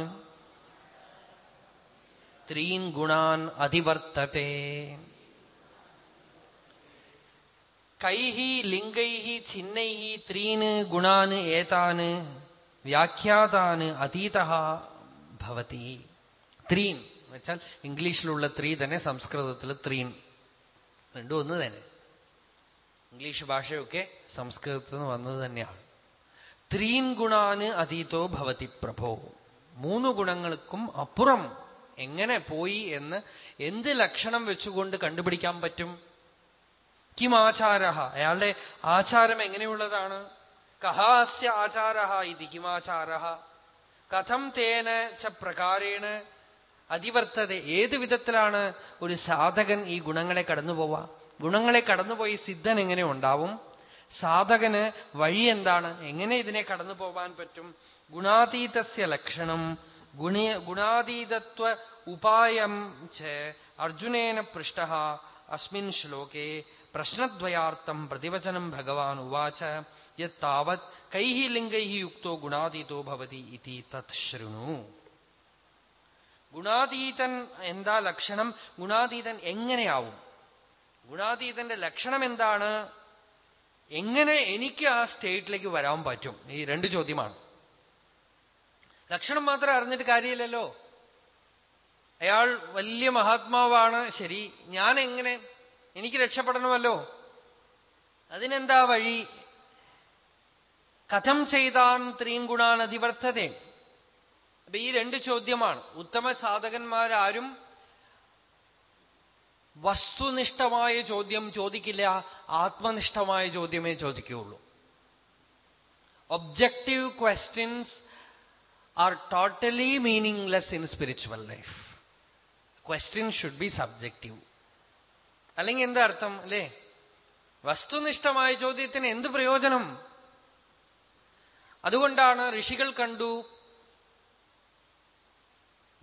ത്രീൻ ഗുണാൻ അതിവർത്തത്തെ കൈഹി ലിംഗൈഹി ഛിന്നൈഹി ത്രീന് ഗുണാന് ഏതാന് വ്യാഖ്യാതാന് അതീത ഭവതി. ത്രീൻ. വെച്ചാൽ ഇംഗ്ലീഷിലുള്ള ത്രീ തന്നെ സംസ്കൃതത്തിൽ ത്രീൻ. രണ്ടും ഒന്ന് തന്നെ. ഇംഗ്ലീഷ് ഭാഷയൊക്കെ സംസ്കൃതത്തിൽ നിന്ന് വന്നത് തന്നെയാണ്. ത്രീൻ ഗുണാന് അതീതോ ഭവതി പ്രഭോ. മൂന്ന് ഗുണങ്ങൾക്കും അപ്പുറം എങ്ങനെ പോയി എന്ന് എന്ത് ലക്ഷണം വെച്ചുകൊണ്ട് കണ്ടുപിടിക്കാൻ പറ്റും? കിം കിമാചാര അയാളുടെ ആചാരം എങ്ങനെയുള്ളതാണ്? കഹാസ്യ ആചാര ഇത് കിമാചാര കഥം തേന ച പ്രകാരേണ അതിവർത്തത. ഏത് വിധത്തിലാണ് ഒരു സാധകൻ ഈ ഗുണങ്ങളെ കടന്നു പോവാ ഗുണങ്ങളെ കടന്നുപോയി സിദ്ധൻ എങ്ങനെ ഉണ്ടാവും? സാധകന് വഴി എന്താണ്? എങ്ങനെ ഇതിനെ കടന്നു പോവാൻ പറ്റും? ഗുണാതീതസ്യ ലക്ഷണം. ഗുണ ഗുണാതീതത്വ ഉപായം ച അർജുനേന പൃഷ്ട അസ്മിൻ ശ്ലോകേ. പ്രശ്നദ്വയാർത്ഥം പ്രതിവചനം ഭഗവാൻ ഉവാച. യത്താവത് കൈഹി ലിംഗൈഹി യുക്തോ ഗുണാതീതോ ഭവതി ഇതി തത് ശൃണു ഗുണാതീതൻ എന്താ ലക്ഷണം? ഗുണാതീതൻ എങ്ങനെയാവും? ഗുണാതീതന്റെ ലക്ഷണം എന്താണ്? എങ്ങനെ എനിക്ക് ആ സ്റ്റേറ്റിലേക്ക് വരാൻ പറ്റും? ഈ രണ്ട് ചോദ്യമാണ്. ലക്ഷണം മാത്രം അറിഞ്ഞിട്ട് കാര്യമില്ലല്ലോ. അയാൾ വലിയ മഹാത്മാവാണ്. ശരി ഞാൻ എങ്ങനെ എനിക്ക് രക്ഷപ്പെടണമല്ലോ? അതിനെന്താ വഴി? കഥം ചെയ്താൻ ത്രീം ഗുണാൻ അപ്പൊ ഈ രണ്ട് ചോദ്യമാണ്. ഉത്തമ സാധകന്മാരാരും വസ്തുനിഷ്ഠമായ ചോദ്യം ചോദിക്കില്ല ആത്മനിഷ്ഠമായ ചോദ്യമേ ചോദിക്കുകയുള്ളൂ. Objective questions are totally meaningless in spiritual life question should be subjective അല്ലെങ്കിൽ എന്താ അർത്ഥം അല്ലേ? വസ്തുനിഷ്ഠമായ ചോദ്യത്തിന് എന്ത് പ്രയോജനം? അതുകൊണ്ടാണ് ഋഷികൾ കണ്ടു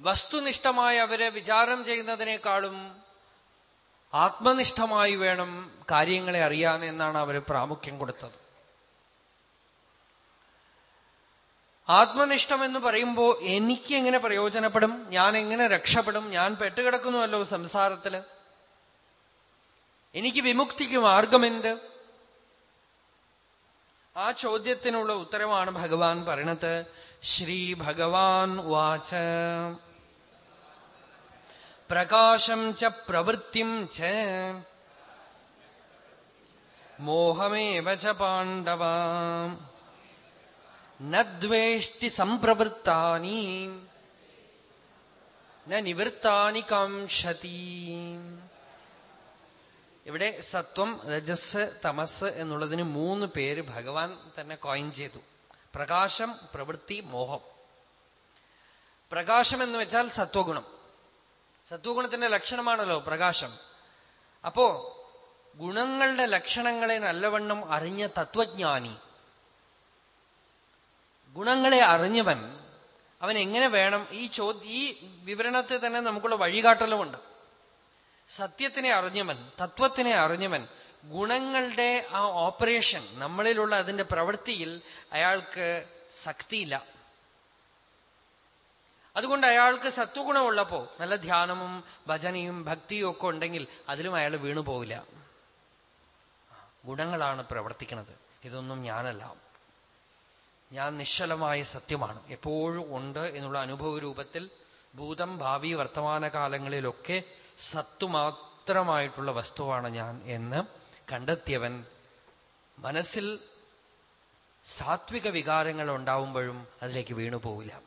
വസ്തുനിഷ്ഠമായി അവരെ വിചാരം ചെയ്യുന്നതിനേക്കാളും ആത്മനിഷ്ഠമായി വേണം കാര്യങ്ങളെ അറിയാൻ എന്നാണ് അവർ പ്രാമുഖ്യം കൊടുത്തത്. ആത്മനിഷ്ഠം എന്ന് പറയുമ്പോൾ എനിക്ക് എങ്ങനെ പ്രയോജനപ്പെടും? ഞാൻ എങ്ങനെ രക്ഷപ്പെടും? ഞാൻ പെട്ടുകിടക്കുന്നുവല്ലോ സംസാരത്തിൽ. എനിക്ക് വിമുക്തിക്ക് മാർഗമെന്ത് ആ ചോദ്യത്തിനുള്ള ഉത്തരമാണ് ഭഗവാൻ പറയണത്. ശ്രീ ഭഗവാൻ വാച. പ്രകാശം ച പ്രവൃത്തിം ച. മോഹമേവ ച പാണ്ഡവ. നദ്വേഷ്ടി സംപ്രവൃത്താനി നിവൃത്താനി കാംക്ഷതി. ഇവിടെ സത്വം രജസ് തമസ് എന്നുള്ളതിന് മൂന്ന് പേര് ഭഗവാൻ തന്നെ കോയിൻ ചെയ്തു. പ്രകാശം പ്രവൃത്തി മോഹം. പ്രകാശം എന്ന് വെച്ചാൽ സത്വഗുണം. സത്വഗുണത്തിന്റെ ലക്ഷണമാണല്ലോ പ്രകാശം. അപ്പോ ഗുണങ്ങളുടെ ലക്ഷണങ്ങളെ നല്ലവണ്ണം അറിഞ്ഞ തത്വജ്ഞാനി ഗുണങ്ങളെ അറിഞ്ഞവൻ അവൻ എങ്ങനെ വേണം? ഈ ചോ ഈ വിവരണത്തിൽ തന്നെ നമുക്കുള്ള വഴികാട്ടലുമുണ്ട്. സത്യത്തിനെ അറിഞ്ഞവൻ തത്വത്തിനെ അറിഞ്ഞവൻ ഗുണങ്ങളുടെ ആ ഓപ്പറേഷൻ നമ്മളിലുള്ള അതിന്റെ പ്രവൃത്തിയിൽ അയാൾക്ക് ശക്തിയില്ല. അതുകൊണ്ട് അയാൾക്ക് സത്വഗുണമുള്ളപ്പോ നല്ല ധ്യാനവും ഭജനയും ഭക്തിയും ഒക്കെ ഉണ്ടെങ്കിൽ അതിലും അയാൾ വീണു പോവില്ല. ഗുണങ്ങളാണ് പ്രവർത്തിക്കുന്നത് ഇതൊന്നും ഞാനല്ല. ഞാൻ നിശ്ചലമായ സത്യമാണ്. എപ്പോഴും ഉണ്ട് എന്നുള്ള അനുഭവ രൂപത്തിൽ ഭൂതം ഭാവി വർത്തമാനകാലങ്ങളിലൊക്കെ സത്തു മാത്രമായിട്ടുള്ള വസ്തുവാണ് ഞാൻ എന്ന് കണ്ടെത്തിയവൻ മനസ്സിൽ സാത്വിക വികാരങ്ങൾ ഉണ്ടാവുമ്പോഴും അതിലേക്ക് വീണു പോവില്ല.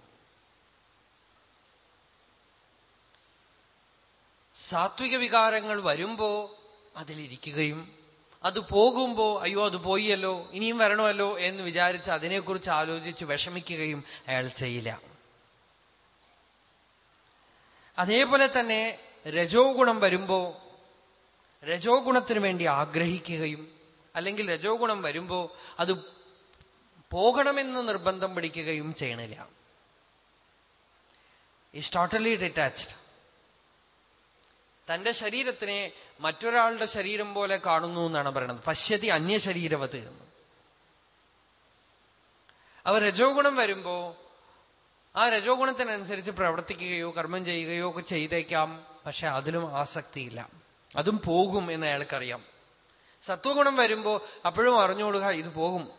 സാത്വിക വികാരങ്ങൾ വരുമ്പോ അതിലിരിക്കുകയും അത് പോകുമ്പോ അയ്യോ അത് പോയിയല്ലോ ഇനിയും വരണമല്ലോ എന്ന് വിചാരിച്ച് അതിനെക്കുറിച്ച് ആലോചിച്ച് വിഷമിക്കുകയും അയാൾ ചെയ്യില്ല. അതേപോലെ തന്നെ രജോ ഗുണം വരുമ്പോ രജോ ഗുണത്തിന് വേണ്ടി ആഗ്രഹിക്കുകയും അല്ലെങ്കിൽ രജോ ഗുണം വരുമ്പോ അത് പോകണമെന്ന് നിർബന്ധം പിടിക്കുകയും ചെയ്യണില്ല. ഈസ് ടോട്ടലി ഡിറ്റാച്ച്ഡ് തന്റെ ശരീരത്തിനെ മറ്റൊരാളുടെ ശരീരം പോലെ കാണുന്നു എന്നാണ് പറയുന്നത്. പശ്യതി അന്യ ശരീരവത് എന്ന്. അവർ രജോ ഗുണം വരുമ്പോ ആ രജോ ഗുണത്തിനനുസരിച്ച് പ്രവർത്തിക്കുകയോ കർമ്മം ചെയ്യുകയോ ഒക്കെ ചെയ്തേക്കാം. പക്ഷെ അതിലും ആസക്തിയില്ല. അതും പോകും എന്ന് അയാൾക്കറിയാം. സത്വഗുണം വരുമ്പോ അപ്പോഴും അറിഞ്ഞോളുക ഇത് പോകും.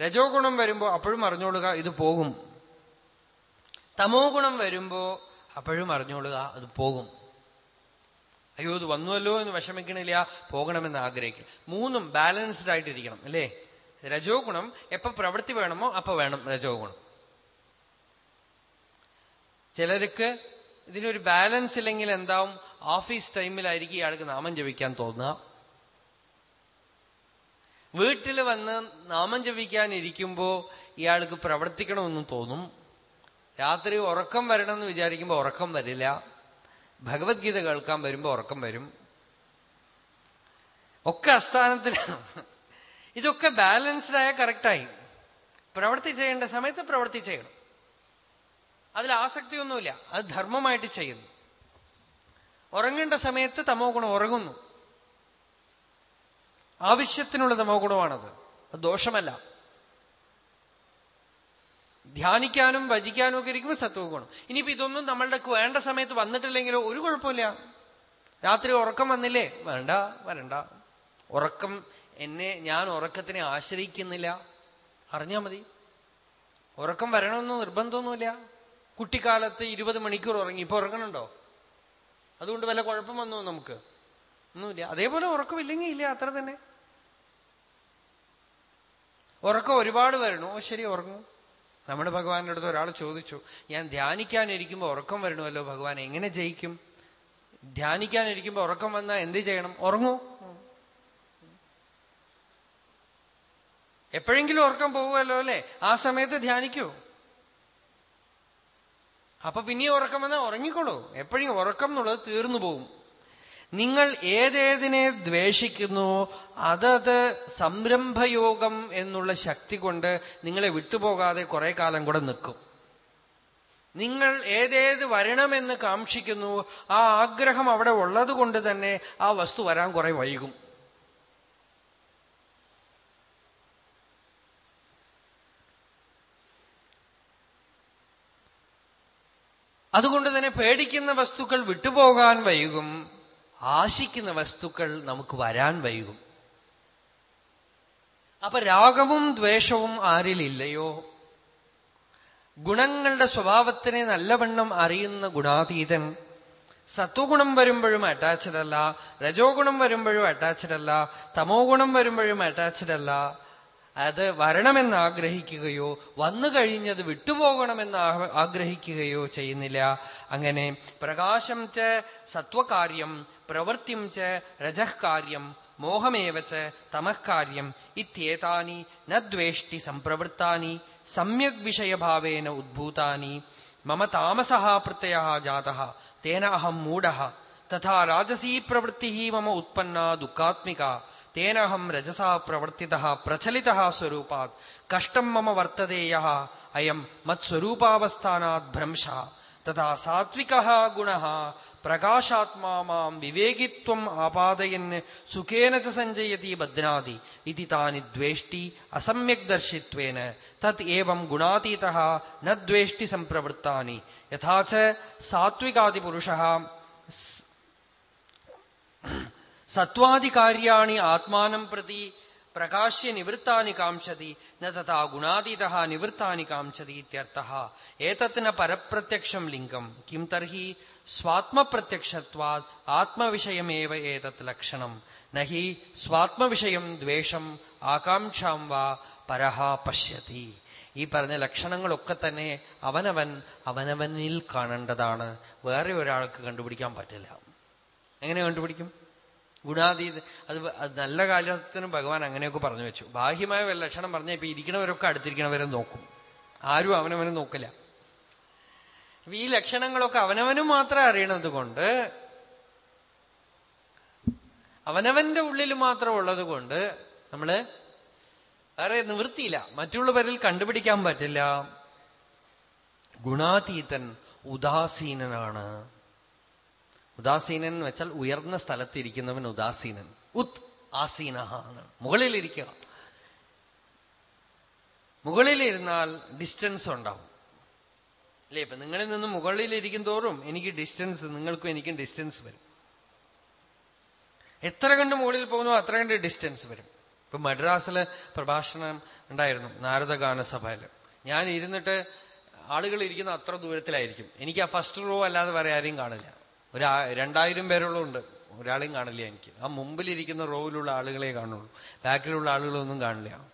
രജോ ഗുണം വരുമ്പോ അപ്പോഴും അറിഞ്ഞോളുക ഇത് പോകും. തമോ ഗുണം വരുമ്പോ അപ്പോഴും അറിഞ്ഞോളുക അത് പോകും. അയ്യോ ഇത് വന്നുവല്ലോ എന്ന് വിഷമിക്കണില്ല പോകണമെന്ന് ആഗ്രഹിക്കും. മൂന്നും ബാലൻസ്ഡ് ആയിട്ടിരിക്കണം അല്ലേ? രജോ ഗുണം എപ്പോ പ്രവൃത്തി വേണമോ അപ്പൊ വേണം രജോ ഗുണം ചിലർക്ക് ഇതിനൊരു ബാലൻസ് ഇല്ലെങ്കിൽ എന്താവും? ഓഫീസ് ടൈമിലായിരിക്കും ഇയാൾക്ക് നാമം ജപിക്കാൻ തോന്നുക. വീട്ടിൽ വന്ന് നാമം ജപിക്കാൻ ഇരിക്കുമ്പോൾ ഇയാൾക്ക് പ്രവർത്തിക്കണമെന്ന് തോന്നും. രാത്രി ഉറക്കം വരണമെന്ന് വിചാരിക്കുമ്പോൾ ഉറക്കം വരില്ല. ഭഗവത്ഗീത കേൾക്കാൻ വരുമ്പോൾ ഉറക്കം വരും. ഒക്കെ അസ്ഥാനത്തിലാണ് ഇതൊക്കെ ബാലൻസ്ഡ് കറക്റ്റായി. പ്രവർത്തി ചെയ്യേണ്ട സമയത്ത് പ്രവർത്തി ചെയ്യണം. അതിൽ ആസക്തിയൊന്നുമില്ല. അത് ധർമ്മമായിട്ട് ചെയ്യുന്നു. ഉറങ്ങേണ്ട സമയത്ത് തമോ ഗുണം ഉറങ്ങുന്നു. ആവശ്യത്തിനുള്ള തമോ ഗുണമാണത്. അത് ദോഷമല്ല. ധ്യാനിക്കാനും ഭജിക്കാനും ഒക്കെ ഇരിക്കുമ്പോൾ സത്വ ഗുണം. ഇനിയിപ്പോ ഇതൊന്നും നമ്മളുടെ വേണ്ട സമയത്ത് വന്നിട്ടില്ലെങ്കിലോ ഒരു കുഴപ്പമില്ല. രാത്രി ഉറക്കം വന്നില്ലേ? വേണ്ട വരണ്ട. ഉറക്കം എന്നെ ഞാൻ ഉറക്കത്തിനെ ആശ്രയിക്കുന്നില്ല. അറിഞ്ഞാ മതി. ഉറക്കം വരണമെന്ന് നിർബന്ധമൊന്നുമില്ല. കുട്ടിക്കാലത്ത് ഇരുപത് മണിക്കൂർ ഉറങ്ങി. ഇപ്പൊ ഉറങ്ങണുണ്ടോ? അതുകൊണ്ട് വല്ല കുഴപ്പം വന്നു നമുക്ക്? ഒന്നുമില്ല. അതേപോലെ ഉറക്കമില്ലെങ്കിൽ ഇല്ല അത്ര തന്നെ. ഉറക്കം ഒരുപാട് വരണു. ശരി ഉറങ്ങും. നമ്മുടെ ഭഗവാന്റെ അടുത്ത് ഒരാൾ ചോദിച്ചു ഞാൻ ധ്യാനിക്കാനിരിക്കുമ്പോൾ ഉറക്കം വരണമല്ലോ ഭഗവാൻ എങ്ങനെ ജയിക്കും? ധ്യാനിക്കാനിരിക്കുമ്പോൾ ഉറക്കം വന്നാൽ എന്ത് ചെയ്യണം? ഉറങ്ങൂ. എപ്പോഴെങ്കിലും ഉറക്കം പോകുമല്ലോ അല്ലെ? ആ സമയത്ത് ധ്യാനിക്കൂ. അപ്പൊ പിന്നെ ഉറക്കം വന്നാൽ ഉറങ്ങിക്കോളൂ. എപ്പോഴും ഉറക്കം എന്നുള്ളത് തീർന്നു പോകും നിങ്ങൾ ഏതേതിനെ ദ്വേഷിക്കുന്നു അതത് സംരംഭയോഗം എന്നുള്ള ശക്തി കൊണ്ട് നിങ്ങളെ വിട്ടുപോകാതെ കുറെ കാലം കൂടെ നിൽക്കും. നിങ്ങൾ ഏതേത് വരണമെന്ന് കാക്ഷിക്കുന്നു ആ ആഗ്രഹം അവിടെ ഉള്ളത് കൊണ്ട് തന്നെ ആ വസ്തു വരാൻ കുറെ വൈകും. അതുകൊണ്ട് തന്നെ പേടിക്കുന്ന വസ്തുക്കൾ വിട്ടുപോകാൻ വൈകും ആശിക്കുന്ന വസ്തുക്കൾ നമുക്ക് വരാൻ വൈകും. അപ്പൊ രാഗവും ദ്വേഷവും ആരിലില്ലയോ? ഗുണങ്ങളുടെ സ്വഭാവത്തിനെ നല്ലവണ്ണം അറിയുന്ന ഗുണാതീതൻ സത്വഗുണം വരുമ്പോഴും അറ്റാച്ച്ഡ് അല്ല രജോ ഗുണം വരുമ്പോഴും അറ്റാച്ച്ഡ് അല്ല തമോ ഗുണം വരുമ്പോഴും അറ്റാച്ച്ഡ് അല്ല അത് വരണമെന്ന് ആഗ്രഹിക്കുകയോ വന്നു കഴിഞ്ഞത് വിട്ടുപോകണമെന്ന് ആഗ്രഹിക്കുകയോ ചെയ്യുന്നില്ല. അങ്ങനെ പ്രകാശം ച സത്വകാര്യം പ്രവൃത്തിം ച രജഃകാര്യം മോഹമേവ ച തമഃകാര്യം ഇത്യേതാനി നദ്വേഷ്ടി ദ്വേഷ്ടി സംപ്രവൃത്താനി സമ്യക് വിഷയഭാവേന ഉദ്ഭൂതാനി മമ താമസ പ്രത്യയ ജാത തേന അഹം മൂഢ തഥാ രാജസീ പ്രവൃത്തി മമ ഉത്പന്ന ദുഃഖാത്മിക തേനഹം രജസാ പ്രവർത്തിത പ്രചലിത സ്വരൂപാത്. കഷ്ടം മമ വർത്തതേയ അയം മത്സ്വരൂപാവസ്ഥാനാത് ഭ്രംശ. തഥാ സാത്വിക ഗുണ പ്രകാശാത്മാ മാം വിവേകിത്വം ആപാദയൻ സുഖേന ച സഞ്ജയതി ബധ്നാതി ഇതി താനി ദ്വേഷ്ടി അസമ്യക് ദർശിത്വേന. തത് ഏവം ഗുണാതീത ന ദ്വേഷ്ടി സംപ്രവൃത്താനി യഥാ ച സാത്വികാദിപുരുഷ സത്വാദികാര്യാണി ആത്മാനം പ്രതി പ്രകാശ്യ നിവൃത്താനി കാംക്ഷതി ന തഥാ ഗുണാതീത നിവൃത്താനി കാംക്ഷതി ഇത്യർത്ഥ. ഏതത്തിന് പരപ്രത്യക്ഷം ലിംഗം? കിം തർഹി? സ്വാത്മപ്രത്യക്ഷത്വാത് ആത്മവിഷയമേവ ഏതത് ലക്ഷണം? നഹി സ്വാത്മവിഷയം ദ്വേഷം ആകാംക്ഷാം വാ പരഹ പശ്യതി. ഈ പറഞ്ഞ ലക്ഷണങ്ങളൊക്കെ തന്നെ അവനവൻ അവനവനിൽ കാണേണ്ടതാണ്. വേറെ ഒരാൾക്ക് കണ്ടുപിടിക്കാൻ പറ്റില്ല. എങ്ങനെ കണ്ടുപിടിക്കും? ഗുണാതീത അത് നല്ല കാലത്തിന് ഭഗവാൻ അങ്ങനെയൊക്കെ പറഞ്ഞു വെച്ചു. ബാഹ്യമായ ലക്ഷണം പറഞ്ഞാൽ ഇപ്പൊ ഇരിക്കണവരൊക്കെ അടുത്തിരിക്കണവരെ നോക്കും. ആരും അവനവനും നോക്കില്ല. ഈ ലക്ഷണങ്ങളൊക്കെ അവനവനും മാത്രം അറിയണത് കൊണ്ട് അവനവന്റെ ഉള്ളിൽ മാത്രം ഉള്ളത് കൊണ്ട് നമ്മൾ വേറെ നിവൃത്തിയില്ല. മറ്റുള്ളവരിൽ കണ്ടുപിടിക്കാൻ പറ്റില്ല. ഗുണാതീതൻ ഉദാസീനനാണ്. ഉദാസീനൻ എന്ന് വെച്ചാൽ ഉയർന്ന സ്ഥലത്തിരിക്കുന്നവൻ ഉദാസീനൻ. ഉത് ആസീന ആണ്. മുകളിലിരിക്കുക. മുകളിലിരുന്നാൽ ഡിസ്റ്റൻസ് ഉണ്ടാവും. അല്ലേ? ഇപ്പൊ നിങ്ങളിൽ നിന്ന് മുകളിലിരിക്കും തോറും എനിക്ക് ഡിസ്റ്റൻസ് നിങ്ങൾക്കും എനിക്കും ഡിസ്റ്റൻസ് വരും. എത്ര കണ്ട് മുകളിൽ പോകുന്നു അത്ര കണ്ട് ഡിസ്റ്റൻസ് വരും. ഇപ്പൊ മദ്രാസിൽ പ്രഭാഷണം ഉണ്ടായിരുന്നു നാരദഗാന സഭയിൽ ഞാൻ ഇരുന്നിട്ട് ആളുകൾ ഇരിക്കുന്ന അത്ര ദൂരത്തിലായിരിക്കും. എനിക്ക് ആ ഫസ്റ്റ് റോ അല്ലാതെ വേറെ ആരെയും കാണില്ല ഒരു രണ്ടായിരം പേരുള്ളുണ്ട് ഒരാളെയും കാണില്ല എനിക്ക്. ആ മുമ്പിലിരിക്കുന്ന റോവിലുള്ള ആളുകളെ കാണുള്ളൂ. ബാക്കിലുള്ള ആളുകളൊന്നും കാണില്ല.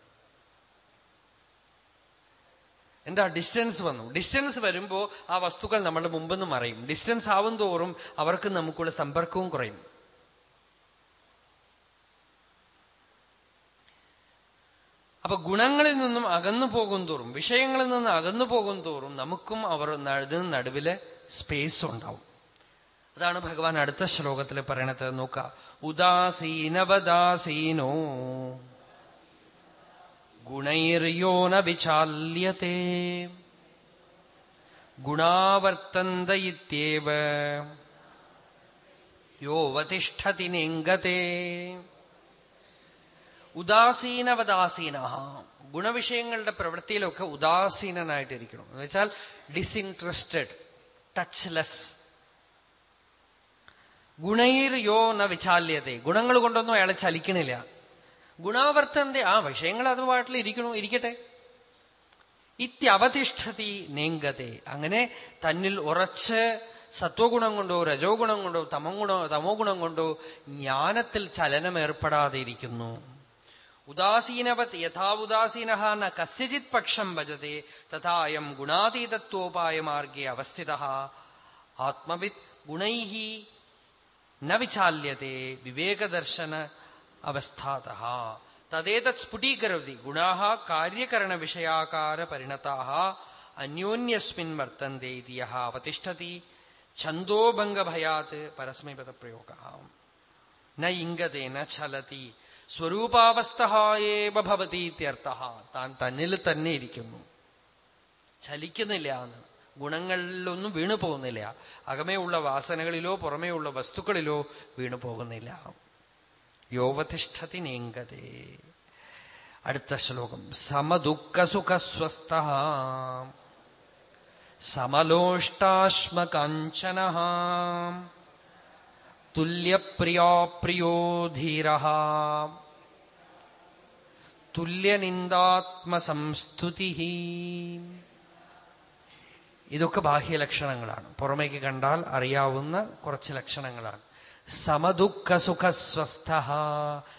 എന്താ ഡിസ്റ്റൻസ് വന്നു? ഡിസ്റ്റൻസ് വരുമ്പോൾ ആ വസ്തുക്കൾ നമ്മളുടെ മുമ്പിൽ നിന്ന് മറയും. ഡിസ്റ്റൻസ് ആവും തോറും അവർക്ക് നമുക്കുള്ള സമ്പർക്കവും കുറയും. അപ്പൊ ഗുണങ്ങളിൽ നിന്നും അകന്നു പോകും തോറും വിഷയങ്ങളിൽ നിന്ന് അകന്നു പോകും തോറും നമുക്കും അവർ നടുവിൽ സ്പേസ് ഉണ്ടാവും. അതാണ് ഭഗവാൻ അടുത്ത ശ്ലോകത്തിൽ പറയണത്. നോക്ക. ഉദാസീനവദാസീനോ. ഗുണൈര്യോ ന വിചാല്യത്തെ. ഗുണാവർത്തന്ത ഇത്യേവ യോവതിഷ്ഠതി നിങ്കത്തെ ഉദാസീനവദാസീന. ഗുണവിഷയങ്ങളുടെ പ്രവൃത്തിയിലൊക്കെ ഉദാസീനനായിട്ടിരിക്കണം. എന്ന് വെച്ചാൽ ഡിസ്ഇൻട്രസ്റ്റഡ് ടച്ച്ലെസ് ഗുണൈർ യോ ന വിചാല്യത. ഗുണങ്ങൾ കൊണ്ടൊന്നും അയാളെ ചലിക്കണില്ല. ഗുണാവർത്തന്റെ ആ വിഷയങ്ങൾ അത് പാട്ടിൽ ഇരിക്കണോ ഇരിക്കട്ടെ. ഇത്യവതിഷ്ഠതി നേങ്കതെ. അങ്ങനെ തന്നിൽ ഉറച്ച് സത്വഗുണം കൊണ്ടോ രജോ ഗുണം കൊണ്ടോ തമോ ഗുണോ തമോ ഗുണം കൊണ്ടോ ജ്ഞാനത്തിൽ ചലനം ഏർപ്പെടാതെ ഇരിക്കുന്നു ഉദാസീനവത് യഥാ ഉദാസീന ന കസ്യചിത് പക്ഷം ഭജത്തെ തഥാ അയം ഗുണാതീതത്വോപായമാർഗേ അവസ്ഥിത ആത്മവിത് ഗുണൈ ന വിചാല്യത്തെ വിവേകദർശന അവസ്ഥാത തദ്ദേതത് സ്ഫുടീകരതി ഗുണാ കാര്യകരണ വിഷയാകാര പരിണതാ അന്യോന്യസ്മിൻ വർത്തന്തെ ഇതി യഹ അവതിഷ്ഠതി. ഛന്ദോഭംഗഭയാത് പരസ്മൈപദപ്രയോഗ. ന ഇംഗത്തെ ന ചലതി. സ്വരൂപാവസ്ഥയേവ ഭവതി ഇത്യർത്ഥ താൻ തന്നിൽ തന്നെ ഇരിക്കുന്നു. ചലിക്കുന്നില്ല എന്ന്. ഗുണങ്ങളിലൊന്നും വീണു പോകുന്നില്ല. അകമേയുള്ള വാസനകളിലോ പുറമേയുള്ള വസ്തുക്കളിലോ വീണു പോകുന്നില്ല. യോവതിഷ്ഠതി നീങ്കതേ. അടുത്ത ശ്ലോകം. സമദുഃഖസുഖസ്വസ്ഥ സമലോഷ്ടാശ്മകാഞ്ചന തുല്യപ്രിയാപ്രിയോ ധീര തുല്യനിന്ദാത്മസംസ്തുതി ഇതൊക്കെ ബാഹ്യ ലക്ഷണങ്ങളാണ്. പുറമേക്ക് കണ്ടാൽ അറിയാവുന്ന കുറച്ച് ലക്ഷണങ്ങളാണ്. സമദുഃഖ സുഖ സ്വസ്ഥ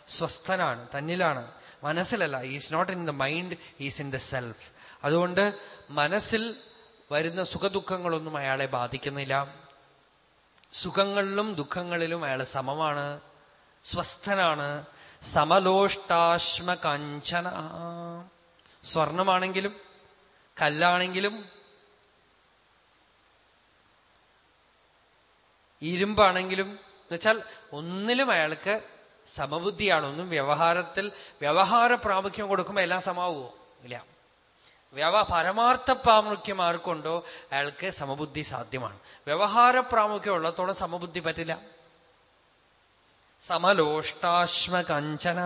സ്വസ്ഥനാണ് തന്നിലാണ്. മനസ്സിലല്ല is not in the mind is in the self അതുകൊണ്ട് മനസ്സിൽ വരുന്ന സുഖദുഃഖങ്ങളൊന്നും അയാളെ ബാധിക്കുന്നില്ല. സുഖങ്ങളിലും ദുഃഖങ്ങളിലും അയാൾ സമമാണ് സ്വസ്ഥനാണ്. സമലോഷ്ടാശ്മ കാഞ്ചന. സ്വർണമാണെങ്കിലും കല്ലാണെങ്കിലും ഇരുമ്പാണെങ്കിലും എന്നുവെച്ചാൽ ഒന്നിലും അയാൾക്ക് സമബുദ്ധിയാണ്. ഒന്നും വ്യവഹാരത്തിൽ വ്യവഹാര പ്രാമുഖ്യം കൊടുക്കുമ്പോൾ എല്ലാം സമാവുമോ ഇല്ല. വ്യവ പരമാർത്ഥ പ്രാമുഖ്യം ആർക്കുണ്ടോ അയാൾക്ക് സമബുദ്ധി സാധ്യമാണ്. വ്യവഹാര പ്രാമുഖ്യം ഉള്ളത്തോളം സമബുദ്ധി പറ്റില്ല. സമലോഷ്ടാശ്മ കഞ്ചന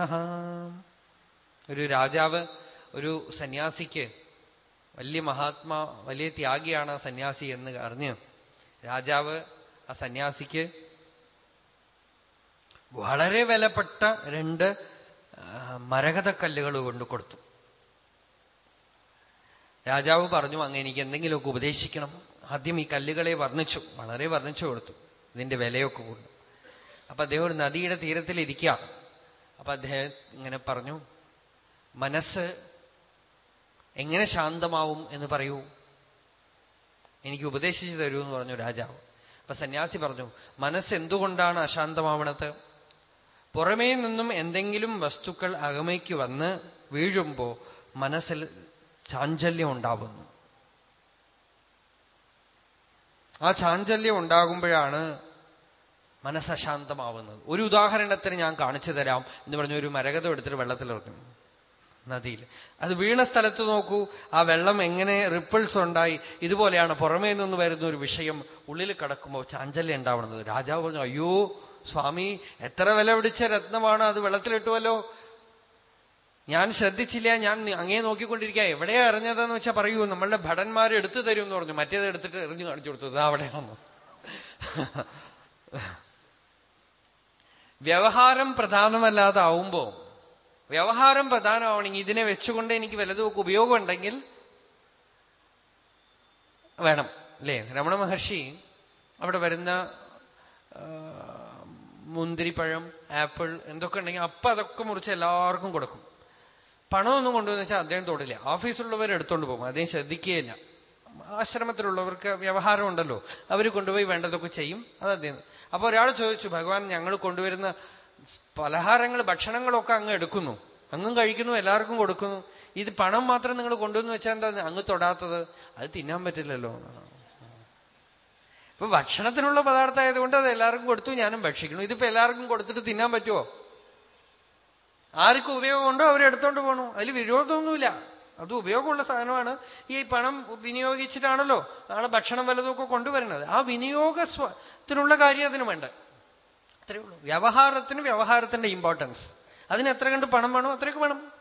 ഒരു രാജാവ് ഒരു സന്യാസിക്ക് വലിയ മഹാത്മാ വലിയ ത്യാഗിയാണ് സന്യാസി എന്ന് അറിഞ്ഞ് രാജാവ് ആ സന്യാസിക്ക് വളരെ വിലപ്പെട്ട രണ്ട് മരകതക്കല്ലുകൾ കൊണ്ട് കൊടുത്തു. രാജാവ് പറഞ്ഞു അങ്ങ് എനിക്ക് എന്തെങ്കിലുമൊക്കെ ഉപദേശിക്കണം. ആദ്യം ഈ കല്ലുകളെ വർണിച്ചു. വളരെ വർണിച്ചു കൊടുത്തു. ഇതിന്റെ വിലയൊക്കെ കൊണ്ടു അപ്പൊ അദ്ദേഹം ഒരു നദിയുടെ തീരത്തിൽ ഇരിക്കുകയാണ്. അപ്പൊ അദ്ദേഹം ഇങ്ങനെ പറഞ്ഞു മനസ്സ് എങ്ങനെ ശാന്തമാവും എന്ന് പറയൂ. എനിക്ക് ഉപദേശിച്ചു തരൂ എന്ന് പറഞ്ഞു രാജാവ്. അപ്പൊ സന്യാസി പറഞ്ഞു മനസ്സ് എന്തുകൊണ്ടാണ് അശാന്തമാവണത്? പുറമേ നിന്നും എന്തെങ്കിലും വസ്തുക്കൾ അകമയ്ക്ക് വന്ന് വീഴുമ്പോ മനസ്സിൽ ചാഞ്ചല്യം ഉണ്ടാവുന്നു. ആ ചാഞ്ചല്യം ഉണ്ടാകുമ്പോഴാണ് മനസ്സശാന്തമാവുന്നത്. ഒരു ഉദാഹരണത്തിന് ഞാൻ കാണിച്ചു തരാം എന്ന് പറഞ്ഞ ഒരു മരകതം എടുത്തിട്ട് വെള്ളത്തിലിറങ്ങും നദിയിൽ. അത് വീണ സ്ഥലത്ത് നോക്കൂ ആ വെള്ളം എങ്ങനെ റിപ്പിൾസ് ഉണ്ടായി. ഇതുപോലെയാണ് പുറമേ നിന്ന് വരുന്ന ഒരു വിഷയം ഉള്ളിൽ കിടക്കുമ്പോൾ ചാഞ്ചല്യം ഉണ്ടാവുന്നത്. രാജാവ് പറഞ്ഞു അയ്യോ സ്വാമി എത്ര വില പിടിച്ച രത്നമാണ് അത് വെള്ളത്തിലിട്ടുവല്ലോ. ഞാൻ ശ്രദ്ധിച്ചില്ല ഞാൻ അങ്ങേ നോക്കിക്കൊണ്ടിരിക്കുക എവിടെയാ എറിഞ്ഞതെന്ന് വെച്ചാൽ പറയൂ. നമ്മളുടെ ഭടന്മാർ എടുത്തു തരും എന്ന് പറഞ്ഞു. മറ്റേത് എടുത്തിട്ട് എറിഞ്ഞു കാണിച്ചു കൊടുത്തത് അവിടെയാണോ വ്യവഹാരം പ്രധാനമല്ലാതാവുമ്പോ വ്യവഹാരം പ്രധാനമാവണമെങ്കിൽ ഇതിനെ വെച്ചുകൊണ്ട് എനിക്ക് വലതുമൊക്കെ ഉപയോഗം ഉണ്ടെങ്കിൽ വേണം അല്ലേ? രമണ മഹർഷി അവിടെ വരുന്ന മുന്തിരിപ്പഴം ആപ്പിൾ എന്തൊക്കെ ഉണ്ടെങ്കിൽ അപ്പൊ അതൊക്കെ മുറിച്ച് എല്ലാവർക്കും കൊടുക്കും. പണമൊന്നും കൊണ്ടുവന്ന് വെച്ചാൽ അദ്ദേഹം തൊടില്ല. ഓഫീസിലുള്ളവർ എടുത്തോണ്ട് പോകും. അദ്ദേഹം ശ്രദ്ധിക്കുകയില്ല ആശ്രമത്തിലുള്ളവർക്ക് വ്യവഹാരം ഉണ്ടല്ലോ. അവർ കൊണ്ടുപോയി വേണ്ടതൊക്കെ ചെയ്യും. അത് അദ്ദേഹം അപ്പൊ ഒരാൾ ചോദിച്ചു ഭഗവാൻ ഞങ്ങൾ കൊണ്ടുവരുന്ന പലഹാരങ്ങൾ ഭക്ഷണങ്ങളൊക്കെ അങ്ങ് എടുക്കുന്നു. അങ്ങും കഴിക്കുന്നു എല്ലാവർക്കും കൊടുക്കുന്നു. ഇത് പണം മാത്രം നിങ്ങൾ കൊണ്ടുവന്ന് വെച്ചാൽ എന്താ അങ്ങ് തൊടാത്തത്? അത് തിന്നാൻ പറ്റില്ലല്ലോ. ഇപ്പൊ ഭക്ഷണത്തിനുള്ള പദാർത്ഥം ആയതുകൊണ്ട് അത് എല്ലാവർക്കും കൊടുത്തു ഞാനും ഭക്ഷിക്കുന്നു. ഇതിപ്പോ എല്ലാവർക്കും കൊടുത്തിട്ട് തിന്നാൻ പറ്റുമോ ആർക്കും ഉപയോഗമുണ്ടോ? അവരെടുത്തോണ്ട് പോകണു അതിൽ വിരോധമൊന്നുമില്ല. അത് ഉപയോഗമുള്ള സാധനമാണ്. ഈ പണം വിനിയോഗിച്ചിട്ടാണല്ലോ നാളെ ഭക്ഷണം വലതുമൊക്കെ കൊണ്ടുവരുന്നത്. ആ വിനിയോഗത്തിനുള്ള കാര്യം അതിന് വേണ്ട. അത്രയേ ഉള്ളൂ. വ്യവഹാരത്തിന് വ്യവഹാരത്തിന്റെ ഇമ്പോർട്ടൻസ് അതിന് എത്ര കണ്ട് പണം വേണോ അത്രയൊക്കെ വേണം.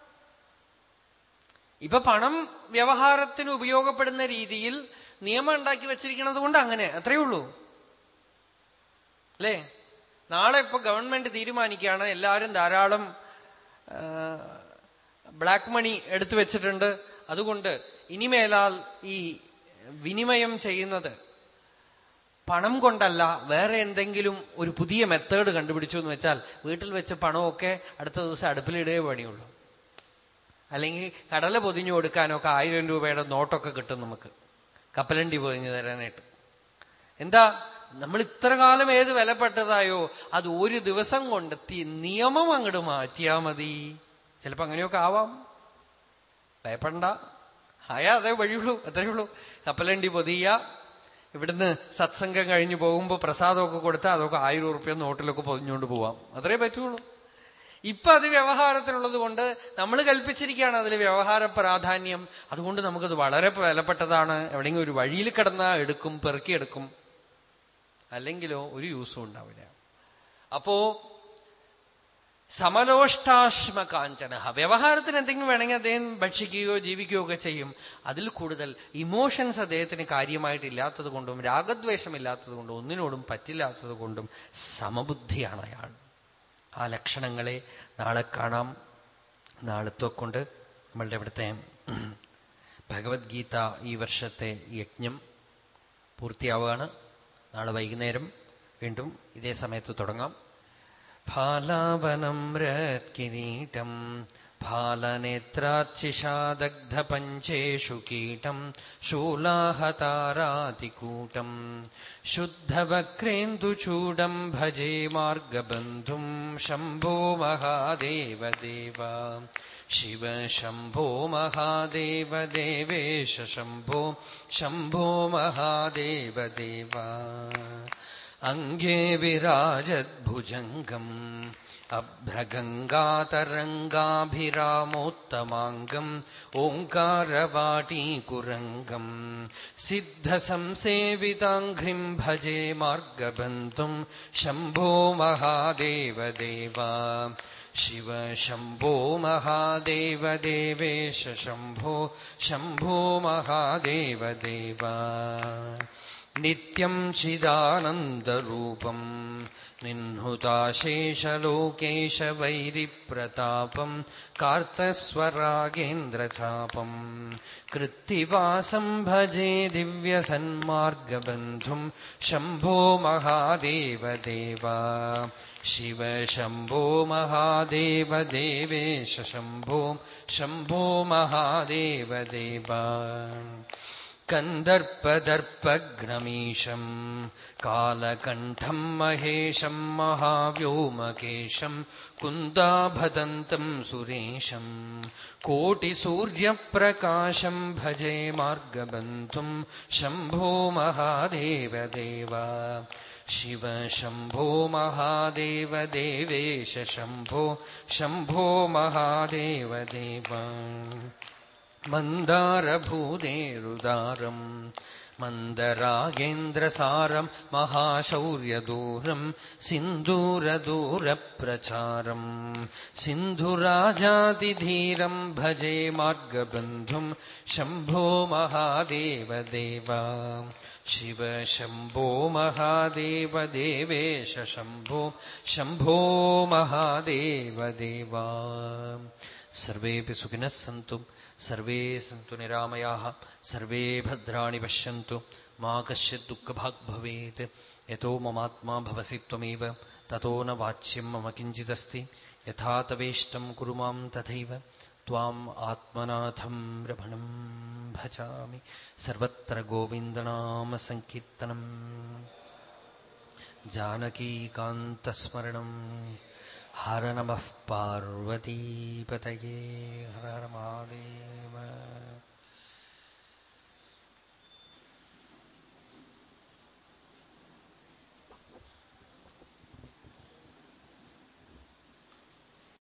ഇപ്പൊ പണം വ്യവഹാരത്തിന് ഉപയോഗപ്പെടുന്ന രീതിയിൽ നിയമം ഉണ്ടാക്കി വെച്ചിരിക്കുന്നത് കൊണ്ട് അങ്ങനെ അത്രയേ ഉള്ളൂ. അല്ലേ? നാളെ ഇപ്പൊ ഗവൺമെന്റ് തീരുമാനിക്കുകയാണ്. എല്ലാവരും ധാരാളം ബ്ലാക്ക് മണി എടുത്തു വെച്ചിട്ടുണ്ട്. അതുകൊണ്ട് ഇനിമേലാൽ ഈ വിനിമയം ചെയ്യുന്നത് പണം കൊണ്ടല്ല വേറെ എന്തെങ്കിലും ഒരു പുതിയ മെത്തേഡ് കണ്ടുപിടിച്ചു എന്ന് വെച്ചാൽ വീട്ടിൽ വെച്ച പണമൊക്കെ അടുത്ത ദിവസം അടുപ്പിലിടേ പണിയുള്ളൂ. അല്ലെങ്കിൽ കടല പൊതിഞ്ഞു കൊടുക്കാനൊക്കെ ആയിരം രൂപയുടെ നോട്ടൊക്കെ കിട്ടും നമുക്ക്. കപ്പലണ്ടി പൊതിഞ്ഞു തരാനായിട്ട്. എന്താ? നമ്മൾ ഇത്ര കാലം ഏത് വിലപ്പെട്ടതായോ? അത് ഒരു ദിവസം കൊണ്ട് നിയമം അങ്ങോട്ട് മാറ്റിയാ മതി. ചിലപ്പോ അങ്ങനെയൊക്കെ ആവാം. ഭയപ്പെടണ്ട ആയാ അതേ വഴിയുള്ളൂ. അത്രയേ ഉള്ളൂ. കപ്പലണ്ടി പൊതിയ ഇവിടുന്ന് സത്സംഗം കഴിഞ്ഞു പോകുമ്പോൾ പ്രസാദമൊക്കെ കൊടുത്താൽ അതൊക്കെ ആയിരം ഉറുപ്പ്യ നോട്ടിലൊക്കെ പൊതിഞ്ഞുകൊണ്ട് പോവാം. അത്രേ പറ്റുള്ളൂ. ഇപ്പൊ അത് വ്യവഹാരത്തിലുള്ളത് കൊണ്ട് നമ്മൾ കൽപ്പിച്ചിരിക്കുകയാണ് അതിൽ വ്യവഹാര പ്രാധാന്യം. അതുകൊണ്ട് നമുക്കത് വളരെ വിലപ്പെട്ടതാണ്. എവിടെയെങ്കിലും ഒരു വഴിയിൽ കിടന്നാ എടുക്കും പെറുക്കിയെടുക്കും അല്ലെങ്കിലോ ഒരു യൂസും ഉണ്ടാവില്ല. അപ്പോ സമലോഷ്ടാശ്മ കാഞ്ചന വ്യവഹാരത്തിന് എന്തെങ്കിലും വേണമെങ്കിൽ അദ്ദേഹം ഭക്ഷിക്കുകയോ ജീവിക്കുകയോ ഒക്കെ ചെയ്യും. അതിൽ കൂടുതൽ ഇമോഷൻസ് അദ്ദേഹത്തിന് കാര്യമായിട്ടില്ലാത്തത് കൊണ്ടും രാഗദ്വേഷമില്ലാത്തത് കൊണ്ടും ഒന്നിനോടും പറ്റില്ലാത്തത് കൊണ്ടും സമബുദ്ധിയാണ് അയാൾ. ആ ലക്ഷണങ്ങളെ നാളെ കാണാം. നാളത്തെ കൊണ്ട് നമ്മളുടെ ഇവിടുത്തെ ഭഗവത്ഗീത ഈ വർഷത്തെ യജ്ഞം പൂർത്തിയാവുകയാണ്. നാളെ വൈകുന്നേരം വീണ്ടും ഇതേ സമയത്ത് തുടങ്ങാം. फालावनम् रत्किरीटम् फालनेत्राच्छिषादग्धपञ्चेषु कीटम् शूलाहतारातिकूटम् शुद्धवक्रेन्दुचूडम् भजे मार्गबन्धुम् शम्भो महादेवदेव शिव शम्भो महादेवदेवेश शम्भो शम्भो महादेवदेव अङ्गे विराजद्भुजङ्गम् अभ्रगङ्गातरङ्गाभिरामोत्तमाङ्गम् ओङ्कारवाटीकुरङ्गम् सिद्धसंसेविताङ्घ्रिम् भजे मार्गबन्धुम् शम्भो महादेवदेव शिव शम्भो महादेवदेवेश शम्भो शम्भो महादेवदेव नित्यम् चिदानन्दरूपम् निह्नुताशेषलोकेशवैरिप्रतापम् कार्तस्वरागेन्द्रचापम् कृत्तिवासम् भजे दिव्यसन्मार्गबन्धुम् शम्भो महादेवदेव शिव शम्भो महादेवदेवेश शम्भो शम्भो महादेवदेव कन्दर्पदर्पघ्नमीशम् कालकण्ठम् महेशम् महाव्योमकेशम् कुन्दाभदन्तम् सुरेशम् कोटिसूर्यप्रकाशम् भजे मार्गबन्धुम् शम्भो महादेव देव शिव शम्भो महादेव देवेश शम्भो शम्भो महादेव देव मन्दारभूदेरुदारम् मन्दरागेन्द्रसारम् महाशौर्यदूरम् सिन्दूरदूरप्रचारम् सिन्धुराजातिधीरम् भजे मार्गबन्धुम् शम्भो महादेव देवा शिव शम्भो महादेव देवेश शम्भो शम्भो महादेव देवा सर्वेऽपि सुखिनः सन्तु सर्वे सन्तु निरामयाः, सर्वे भद्राणि पश्यन्तु। मा कश्चित् दुःखभाग् भवेत्। यतो ममात्मा भवसि त्वमेव, ततो न वाच्यम् मम किञ्चिदस्ति। यथा तवेष्टम् कुरु माम् तथैव, त्वाम् आत्मनाथम् रमणम् भजामि। सर्वत्र गोविन्दनामसङ्कीर्तनम् जानकीकान्तस्मरणम्। हर नम पार्वती पार्वतीपतये हर हर महादेव।